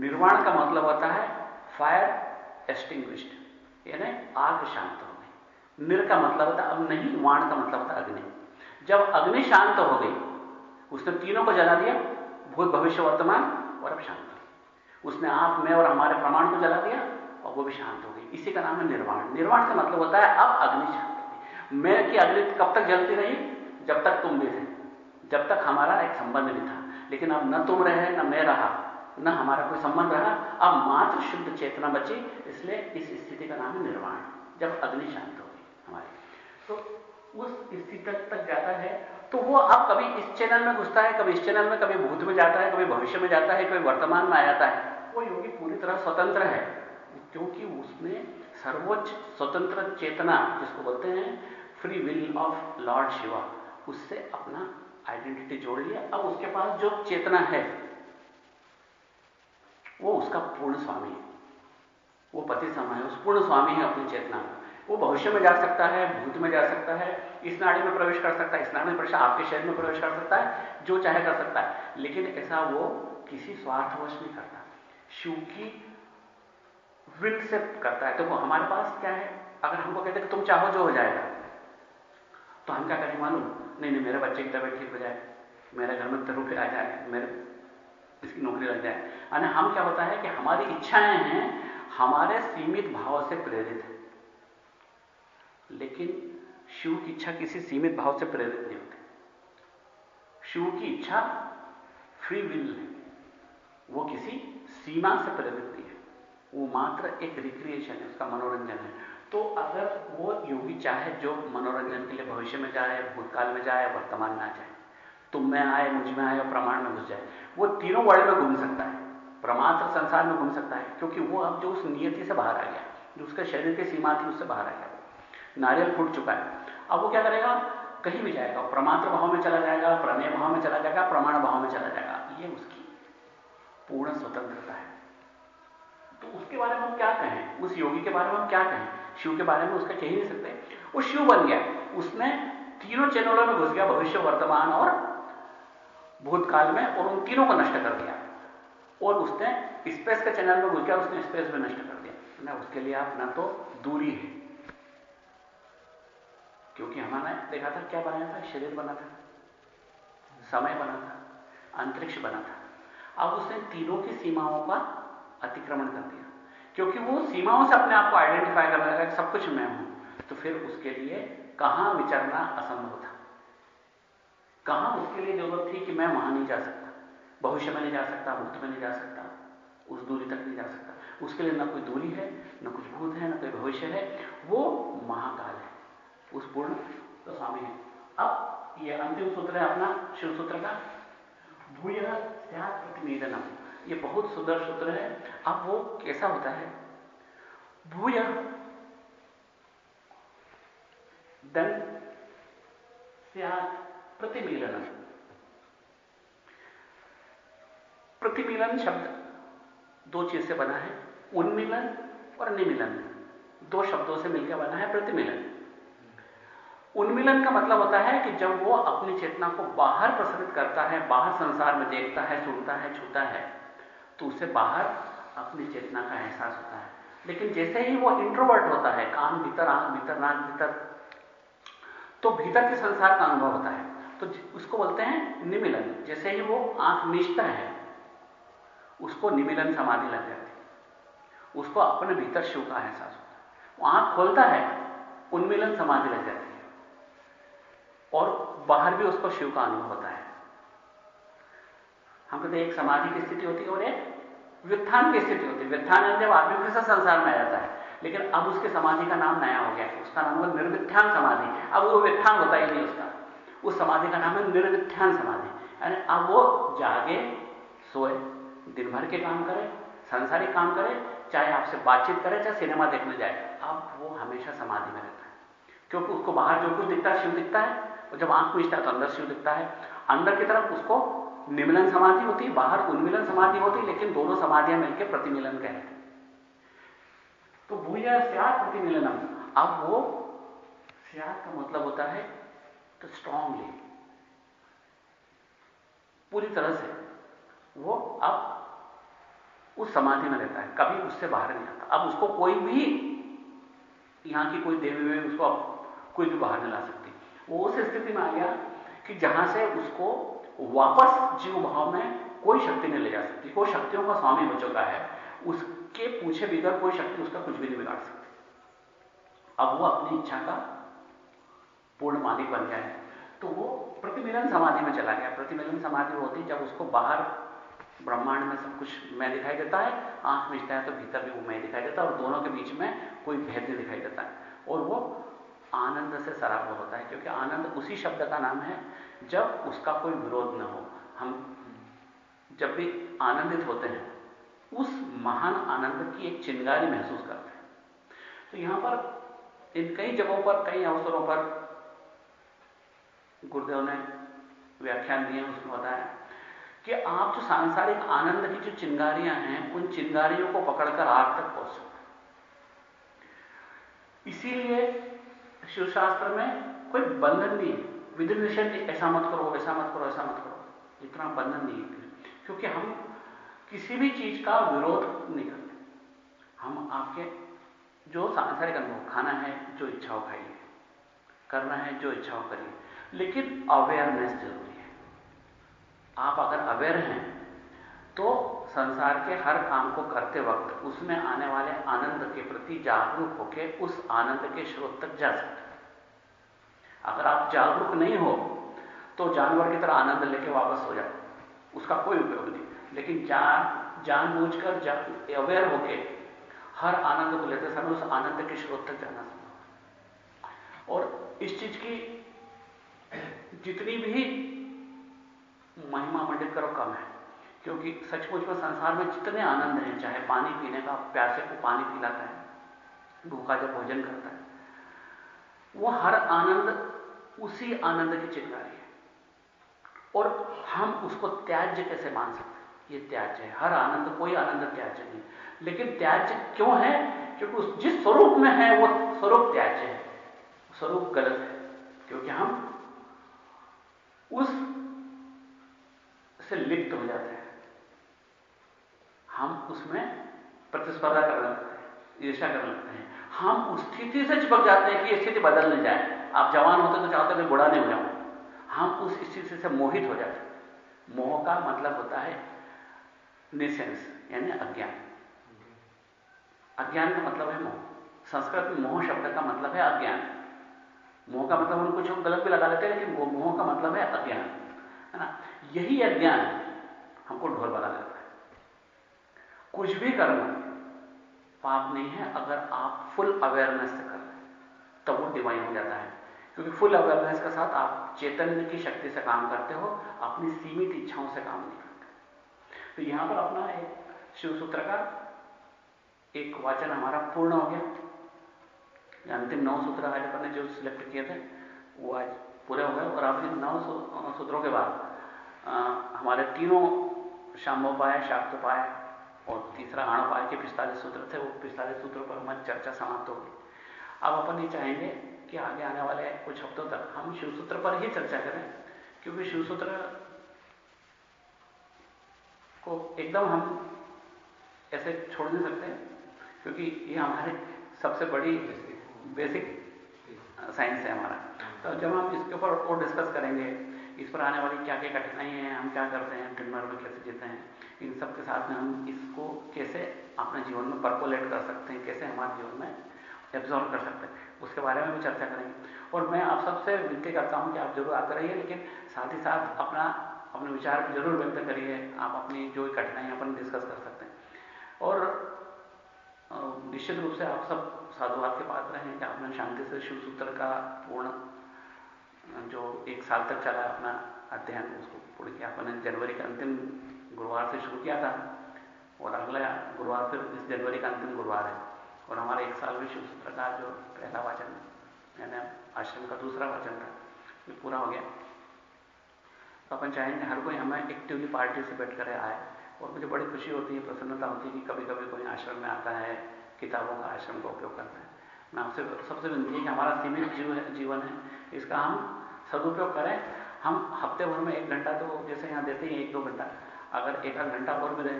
निर्वाण का मतलब होता है फायर एक्सटिंग्विश्ड यानी आग शांत हो गई। निर का मतलब होता अब नहीं, वाण का मतलब होता अग्नि। जब अग्नि शांत हो गई, उसने तीनों को जला दिया, भूत, भविष्य, वर्तमान, और अब शांत उसने आप में और हमारे प्रमाण को जला दिया, और वो भी शांत हो गई। इसी का नाम है निर्वाण। निर्वाण का मतलब होता है अब अग्नि शांत हो मैं की अग्नि कब तक जलती रही? जब तक तुम भी थे। जब तक हमारा एक संबंध भी था। लेकिन अब न तुम रहे, न मैं रहा, न हमारा कोई संबंध रहा। अब मात्र शुद्ध चेतना बची, इसलिए इस स्थिति का नाम है निर्वाण, जब अग्नि शांत हो गई हमारी तो उस स्थिति तक जाता है। तो वो अब कभी इस चैनल में घुसता है, कभी इस चैनल में, कभी भूत में जाता है, कभी भविष्य में जाता है, कभी वर्तमान में आ जाता है। वो योगी पूरी तरह स्वतंत्र है, क्योंकि उसने सर्वोच्च स्वतंत्र चेतना, जिसको बोलते हैं, free will of lord Shiva, उससे अपना आइडेंटिटी जोड़ लिया। अब उसके पास जो चेतना है, वो उसका पूर्ण स्वामी है। वो पति समय है, उस पूर्ण स्वामी है अपनी चेतना। का वो भविष्य में जा सकता है, भूत में जा सकता है, इस नाड़ी में प्रवेश कर सकता है, इस नाड़ी में प्रवेश, आपके शरीर में प्रवेश कर सकता है, जो चाहे कर सकता है। लेकिन ऐसा वो किसी स्वार्थवश नहीं करता। शिव की विल से करता है। तो वो हमारे पास क्या है? अगर हमको कहते कि तुम चाहो जो हो जाएगा तो हम क्या करें मालूम? नहीं नहीं, मेरे बच्चे की तबीयत ठीक हो जाए, मेरे घर में तरुफे आ जाए, मेरे, इसकी नौकरी लग जाए। यानी हम क्या होता है कि हमारी इच्छाएँ हैं, हमारे सीमित भाव से प्रेरित है। लेकिन शिव की इच्छा किसी सीमित भाव से प्रेरित नहीं होती। शिव की इच्छा फ्री विल है। वो किसी सीमा से प्रेरित नहीं है। वो मात्र एक रिक्रिएशन है, उसका मनोरंजन है। तो अगर वो योगी चाहे जो मनोरंजन के लिए भविष्य में जाए भूतकाल में जाए वर्तमान में आ जाए, तुम में आए, मुझमें आए और प्रमाण में घुस जाए, वो तीनों वर्ल्ड में घूम सकता है प्रमात्र संसार में घूम सकता है, क्योंकि वो अब जो उस नियति से बाहर आ गया, जो उसके शरीर की सीमा थी, उससे बाहर आ गया। नारियल फूट चुका है। अब वो क्या करेगा? कहीं भी जाएगा प्रमात्र भाव में चला जाएगा प्रमेय भाव में चला जाएगा, प्रमाण भाव में चला जाएगा। ये उसकी पूर्ण स्वतंत्रता है। तो उसके बारे में हम क्या कहें? उस योगी के बारे में हम क्या कहें? शिव के बारे में उसका कह ही नहीं सकते। वो शिव बन गया। उसने तीनों चैनलों में घुस गया, भविष्य, वर्तमान और भूतकाल में, और उन तीनों को नष्ट कर दिया। और उसने स्पेस के चैनल में घुस गया उसने स्पेस में नष्ट कर दिया। ना उसके लिए आप ना तो दूरी है। क्योंकि हमारा देखा था क्या बनाया था? शरीर बना था। समय बना था। अंतरिक्ष बना था। अब उसने तीनों की सीमाओं का अतिक्रमण कर दिया। क्योंकि वो सीमाओं से अपने आप को आइडेंटिफाई करने लगा कि सब कुछ मैं हूँ। तो फिर उसके लिए कहाँ विचरना असंभव था? कहाँ उसके लिए ज़रूरत थी कि मैं वहाँ नहीं जा सकता? भविष्य में नहीं जा सकता भूत में नहीं जा सकता, उस दूरी तक नहीं जा सकता। उसके लिए ना कोई दूरी है, ना कुछ भूत है, ना कोई भविष्य है। वो महाकाल है। उस पूर्ण तो स्वामी है। अब ये अंतिम सूत्र है अपना शिव सूत्र का। भूय प्रतिमीदनम ये बहुत सुंदर सूत्र है। अब वो कैसा होता है? भूय दन प्रतिमीलन। प्रतिमीलन शब्द दो चीज़ से बना है, उन्मिलन और निमिलन। दो शब्दों से मिलकर बना है प्रतिमिलन। उन्मिलन का मतलब होता है कि जब वो अपनी चेतना को बाहर प्रसरित करता है, बाहर संसार में देखता है, सुनता है, छूता है तो उसे बाहर अपनी चेतना का एहसास होता है। लेकिन जैसे ही वो इंट्रोवर्ट होता है, कान भीतर, आँख भीतर, नाक भीतर तो भीतर के संसार का अनुभव होता है। तो उसको बोलते हैं निमिलन। जैसे ही वो आँख मिचता है, उसको निमिलन समाधि लग जाती है। उसको अपने भीतर शिव का एहसास होता है। वो आँख खोलता है, उन्मिलन समाधि लग जाती है। और बाहर भी उसको शिव का अनुभव होता है। हम कहते एक समाधि की स्थिति होती है और एक व्युत्थान की स्थिति होती है। व्युत्थान जब आदमी फिर से संसार में आ जाता है, लेकिन अब उसके समाधि का नाम नया हो गया उसका नाम हुआ निर्विध्यान समाधि। अब वो व्युत्थान होता ही नहीं उसका। उस समाधि का नाम है निर्विध्यान समाधि। यानी अब वो जागे, सोए, दिन भर के काम करे, संसारिक काम करे, चाहे आपसे बातचीत करे, चाहे सिनेमा देखने जाए, अब वो हमेशा समाधि में रहता है। क्योंकि उसको बाहर जो कुछ दिखता है, शिव दिखता है, और जब आँख मिचता है तो अंदर शिव दिखता है। अंदर की तरफ़ उसको निमिलन समाधि होती है बाहर उन्मिलन समाधि होती है लेकिन दोनों समाधियाँ मिलकर प्रतिमिलन कहते तो भूया स्यात प्रतिमिलनम। अब वो स्यात का मतलब होता है तो स्ट्रांगली पूरी तरह से वो अब उस समाधि में रहता है, कभी उससे बाहर नहीं आता। अब उसको कोई भी, यहाँ की कोई देवी में उसको अब कोई भी बाहर नहीं ला सकती। वो उस स्थिति में आ गया कि जहाँ से उसको वापस जीव भाव में कोई शक्ति नहीं ले जा सकती। कोई शक्तियों का स्वामी हो चुका है। उसके पूछे बिगड़ कोई शक्ति उसका कुछ भी नहीं बिगाड़ सकती। अब वो अपनी इच्छा का पूर्ण मालिक बन गया है। तो वो प्रतिमिलन समाधि में चला गया। प्रतिमिलन समाधि होती जब उसको बाहर ब्रह्मांड में सब कुछ मैं दिखाई देता है, आँख मिचता है तो भीतर भी वो मैं दिखाई देता है और दोनों के बीच में कोई भेद नहीं दिखाई देता। है और वो आनंद से सराब होता है, क्योंकि आनंद उसी शब्द का नाम है जब उसका कोई विरोध न हो, हम जब भी आनंदित होते हैं, उस महान आनंद की एक चिंगारी महसूस करते हैं। तो यहाँ पर, इन कई जगहों पर, कई अवसरों पर गुरुदेव ने व्याख्यान दिए, उसमें बताया कि आप जो सांसारिक आनंद की जो चिंगारियाँ हैं, उन चिंगारियों को पकड़कर आग तक पहुँच सकते इसीलिए शिवशास्त्र में कोई बंधन नहीं है। विधि निषेध ऐसा मत करो ऐसा मत करो, ऐसा मत करो। इतना बंधन नहीं है क्योंकि हम किसी भी चीज़ का विरोध नहीं करते। हम आपके जो सांसारिक अनुभव, खाना है, जो इच्छा हो खाइए, करना है, जो इच्छा हो करिए। लेकिन अवेयरनेस ज़रूरी है। आप अगर अवेयर हैं तो संसार के हर काम को करते वक्त उसमें आने वाले आनंद के प्रति जागरूक होकर उस आनंद के स्रोत तक जा सकते अगर आप जागरूक नहीं हो तो जानवर की तरह आनंद लेके वापस हो जाए उसका कोई उपयोग नहीं। लेकिन जान, जानबूझकर जान अवेयर होके हर आनंद को लेते समय उस आनंद के स्रोत तक जाना और इस चीज़ की जितनी भी महिमा मंडित करो, कम है। क्योंकि सचमुच में संसार में जितने आनंद हैं, चाहे पानी पीने का, प्यासे को पानी पिलाता है, भूखा जब भोजन करता है, वो हर आनंद उसी आनंद की चिंगारी है। और हम उसको त्याज्य कैसे मान सकते हैं? ये त्याज्य है। हर आनंद, कोई आनंद त्याज्य नहीं। लेकिन त्याज्य क्यों है? क्योंकि उस जिस स्वरूप में है, वो स्वरूप त्याज्य है। स्वरूप गलत है। क्योंकि हम उस से लिप्त हो जाते हैं। हम उसमें प्रतिस्पर्धा करने लगते हैं ईर्षा करने लगते हैं। हम उस स्थिति से चिपक जाते हैं कि स्थिति बदल जाए। आप जवान होते तो चाहते मैं बुढ़ा नहीं हो जाऊँ। हम उस स्थिति से मोहित हो जाते। मोह का मतलब होता है निसेंस, यानी अज्ञान। अज्ञान का मतलब है मोह। संस्कृत में मोह शब्द का मतलब है अज्ञान। मोह का मतलब हम कुछ गलत भी लगा लेते हैं, लेकिन मोह का मतलब है अज्ञान। है ना? यही अज्ञान हमको ढोल बना लेता है। कुछ भी करना पाप नहीं है, अगर आप फुल अवेयरनेस से कर तब तो वो डिवाइन हो जाता है। क्योंकि फुल अवेयरनेस के साथ आप चैतन्य की शक्ति से काम करते हो, अपनी सीमित इच्छाओं से काम नहीं करते। तो यहाँ पर अपना एक शिव सूत्र का एक वाचन हमारा पूर्ण हो गया। अंतिम नौ सूत्र आज अपन जो सिलेक्ट किए थे, वो आज पूरे हो गए। और अब इन नौ सूत्रों के बाद हमारे तीनों शाम्भोपाय शाक्तोपाय और तीसरा आणोपाय के पिस्तालीस सूत्र थे, वो पिस्तालीस सूत्रों पर हमारी चर्चा समाप्त होगी अब अपन ये चाहेंगे कि आगे आने वाले कुछ हफ्तों तक हम शिवसूत्र पर ही चर्चा करें, क्योंकि शिवसूत्र को एकदम हम ऐसे छोड़ नहीं सकते, क्योंकि ये हमारे सबसे बड़ी बेसिक साइंस है हमारा। तो जब हम इसके ऊपर और डिस्कस करेंगे, इस पर आने वाली क्या क्या कठिनाई है, हम क्या करते हैं, दिन भर में कैसे जीते हैं, इन सब के साथ में हम इसको कैसे अपने जीवन में परकोलेट कर सकते हैं, कैसे हमारे जीवन में एब्जॉर्व कर सकते हैं। उसके बारे में भी चर्चा करेंगे। और मैं आप सबसे विनती करता हूँ कि आप ज़रूर आते रहिए, लेकिन साथ ही साथ अपना, अपने विचार ज़रूर व्यक्त करिए। आप अपनी जो कठिनाई अपन डिस्कस कर सकते हैं। और निश्चित रूप से आप सब साधुवाद के पात्र हैं कि आपने शांति से शिव सूत्र का पूर्ण, जो एक साल तक चला अपना अध्ययन, उसको पूर्ण किया। अपने जनवरी का अंतिम गुरुवार से शुरू किया था, और अगला गुरुवार फिर इस जनवरी का अंतिम गुरुवार है। और हमारे एक साल में शिव सूत्र का जो पहला वाचन यानी आश्रम का दूसरा वाचन था ये पूरा हो गया। तो अपन चाहेंगे हर कोई हमें एक्टिवली पार्टिसिपेट करे आए और मुझे बड़ी खुशी होती है, प्रसन्नता होती है कि कभी कभी कोई आश्रम में आता है, किताबों का आश्रम का उपयोग करता है। मैं आपसे सबसे विनती है कि हमारा सीमित जीव जीवन है, इसका हम सदुपयोग करें। हम हफ़्ते भर में एक घंटा तो जैसे यहाँ देते हैं, एक दो घंटा। अगर एक आध घंटा और मिले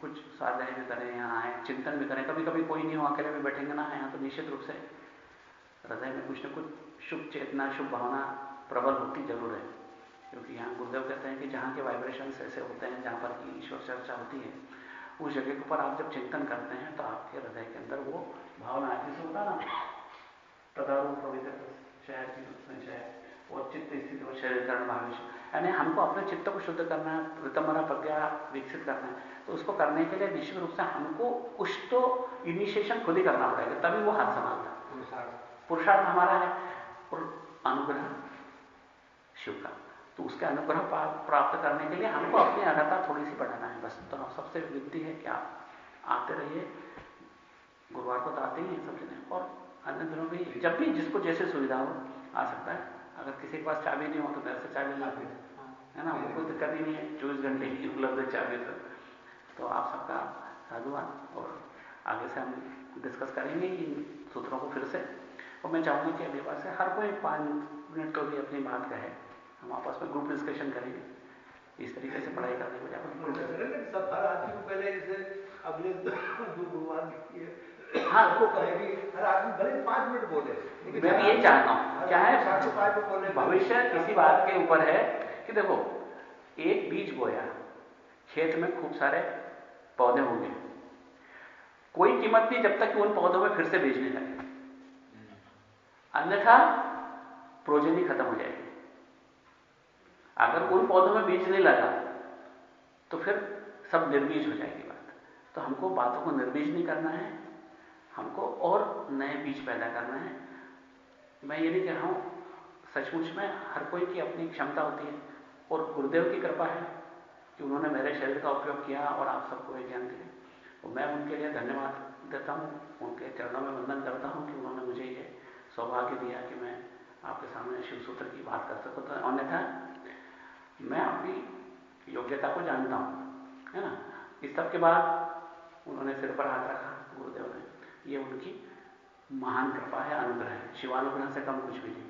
कुछ स्वाध्याय भी करें, यहाँ आए, चिंतन भी करें। कभी कभी कोई नहीं हो, अकेले भी बैठेंगे ना, यहाँ तो निश्चित रूप से हृदय में कुछ ना कुछ शुभ चेतना, शुभ भावना प्रबल होती ज़रूर है। क्योंकि यहाँ गुरुदेव कहते हैं कि जहाँ के वाइब्रेशन ऐसे होते हैं, जहाँ पर की ईश्वर चर्चा होती है, उस जगह के ऊपर आप जब चिंतन करते हैं तो आपके हृदय के अंदर वो भावना जिसे होता ना तदारू पवित्र शहर की और चित्त स्थिति और शरीरकरण भविष्य यानी हमको अपने चित्त को शुद्ध करना है ऋतमरा प्रज्ञा विकसित करना है। तो उसको करने के लिए निश्चित रूप से हमको कुछ तो इनिशिएशन खुद ही करना पड़ेगा तभी वो हाथ संभालता पुरुषार्थ। हमारा है और अनुग्रह शिव का। तो उसके अनुग्रह प्राप्त करने के लिए हमको अपनी अर्हता थोड़ी सी बढ़ाना है। बस तो सबसे विनती है कि आप आते रहिए गुरुवार को तो आते ही हैं सब जने। और अन्य दिनों भी जब भी जिसको जैसे सुविधा हो आ सकता है। अगर किसी के पास चाबी नहीं हो तो मेरे से चाबी ला दे है। ना? वो कोई दिक्कत ही नहीं है। चौबीस घंटे की उपलब्ध है चाबी तो, तो आप सबका साधुवाद। और आगे से हम डिस्कस करेंगे इन सूत्रों को फिर से। और मैं चाहूँगा कि अभी बात से हर कोई पाँच मिनट तो भी अपनी बात कहे। हम आपस में ग्रुप डिस्कशन करेंगे। इस तरीके से पढ़ाई करने को सब हर आदमी को पहले अगले गुरुवार हाँ। को कहेगी हर आदमी भले पाँच मिनट बोले मैं यही चाहता हूँ। क्या है भविष्य किसी बात के ऊपर है कि देखो एक बीज बोया खेत में खूब सारे पौधे होंगे। कोई कीमत नहीं जब तक कि उन पौधों में फिर से बेचने लगे। अन्यथा प्रोजनी खत्म हो जाएगी। अगर उन पौधों में बीज नहीं लगा तो फिर सब निर्बीज हो जाएगी बात। तो हमको बातों को निर्बीज नहीं करना है, हमको और नए बीज पैदा करना है। मैं ये नहीं कह रहा हूँ, सचमुच में हर कोई की अपनी क्षमता होती है और गुरुदेव की कृपा है। कि उन्होंने मेरे शरीर का उपयोग किया और आप सबको ये ज्ञान दिया। तो मैं उनके लिए धन्यवाद देता हूँ। उनके चरणों में वंदन करता हूँ कि उन्होंने मुझे ये सौभाग्य दिया कि मैं आपके सामने शिव सूत्र की बात कर सकूँ। तो अन्यथा, मैं अपनी योग्यता को जानता हूँ, है ना? इस सब के बाद उन्होंने सिर पर हाथ रखा, गुरुदेव ने। ये उनकी महान कृपा है, अनुग्रह है। शिवानुग्रह से कम कुछ भी नहीं।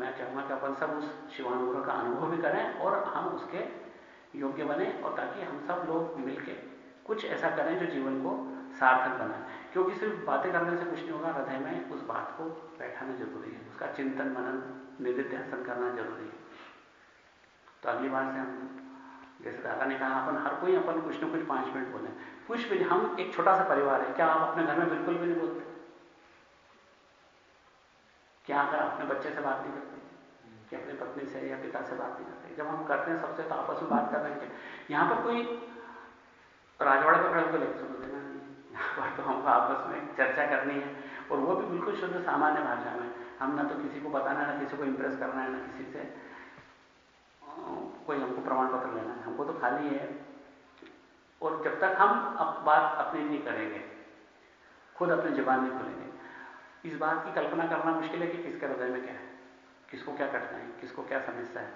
मैं चाहूँगा कि अपन सब उस शिवानुग्रह का अनुभव भी करें और हम उसके योग्य बने और ताकि हम सब लोग मिलकर कुछ ऐसा करें जो जीवन को सार्थक बनाए क्योंकि सिर्फ़ बातें करने से कुछ नहीं होगा, हृदय में उस बात को बैठाना ज़रूरी है। उसका चिंतन, मनन निधिध्यासन करना ज़रूरी है। तो अगली बार से हम, जैसे दादा ने कहा, अपन हर कोई अपन कुछ ना कुछ पाँच मिनट बोले। कुछ भी, हम एक छोटा सा परिवार है, क्या आप अपने घर में बिल्कुल भी नहीं बोलते? क्या अगर अपने बच्चे से बात नहीं करते कि अपनी पत्नी से या पिता से बात नहीं करते। जब हम करते हैं, सबसे तो आपस में बात कर रहे हैं यहाँ पर कोई राजवाड़े पर खड़े होकर लेक्चर देना नहीं यहाँ पर तो हमको आपस में चर्चा करनी है। और वो भी बिल्कुल शुद्ध सामान्य भाषा में। हम ना तो किसी को बताना है, ना किसी को इंप्रेस करना है, ना किसी से कोई हमको प्रमाण पत्र लेना है। हमको तो खाली है। और जब तक हम अब बात अपनी नहीं करेंगे, खुद अपनी जबान नहीं खोलेंगे, इस बात की कल्पना करना मुश्किल है कि किसके हृदय में क्या है? किसको क्या कटना है किसको क्या समस्या है।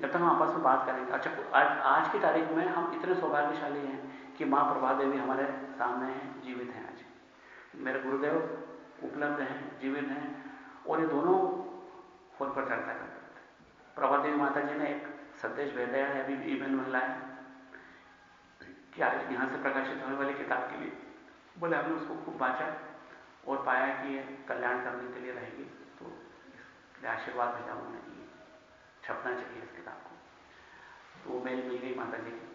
जब तक हम आपस में बात करेंगे अच्छा आज, आज की तारीख में हम इतने सौभाग्यशाली हैं कि माँ प्रभा देवी हमारे सामने हैं जीवित हैं आज। मेरे गुरुदेव उपलब्ध हैं जीवित हैं और ये दोनों फ़ोन पर चर्चा करते प्रभा देवी माता जी ने एक संदेश भेजा है अभी ईमेल मिल रहा है कि आज यहाँ से प्रकाशित होने वाली किताब के लिए। बोले हमने उसको खूब बांचा और पाया कि ये कल्याण करने के लिए रहेगी। आशीर्वाद भेजा उन्होंने कि छपना चाहिए इस किताब को। तो वो मेल मिल गई माता जी की।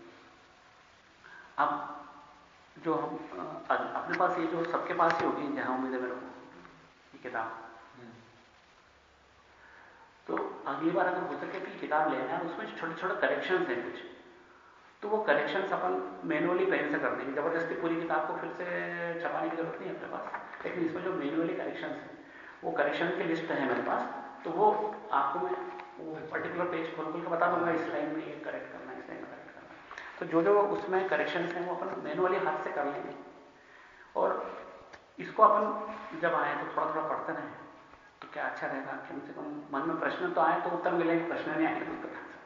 अब जो हम अपने पास ये जो सबके पास ही होगी जहाँ उम्मीद है मेरे को ये किताब। तो अगली बार अगर हो सके कि किताब लेना है उसमें छोटे छोटे करेक्शन हैं कुछ तो वो करेक्शन अपन मैनुअली पेन से कर देंगे। ज़बरदस्ती पूरी किताब को फिर से छपाने की ज़रूरत नहीं है अपने पास। लेकिन इसमें जो मैनुअली करेक्शन है वो करेक्शन की लिस्ट है मेरे पास। तो वो आपको मैं, वो पर्टिकुलर पेज खोल खोल के बता दूँगा, इस लाइन में ये करेक्ट करना है, इस लाइन में करेक्ट करना तो जो जो उसमें करेक्शन हैं, वो अपन मैनुअली हाथ से कर लेंगे। और इसको अपन जब आए तो थोड़ा थोड़ा पढ़ते रहें तो क्या अच्छा रहेगा कम से कम मन में प्रश्न तो आए तो उत्तर मिलेंगे प्रश्न नहीं आएँगे तो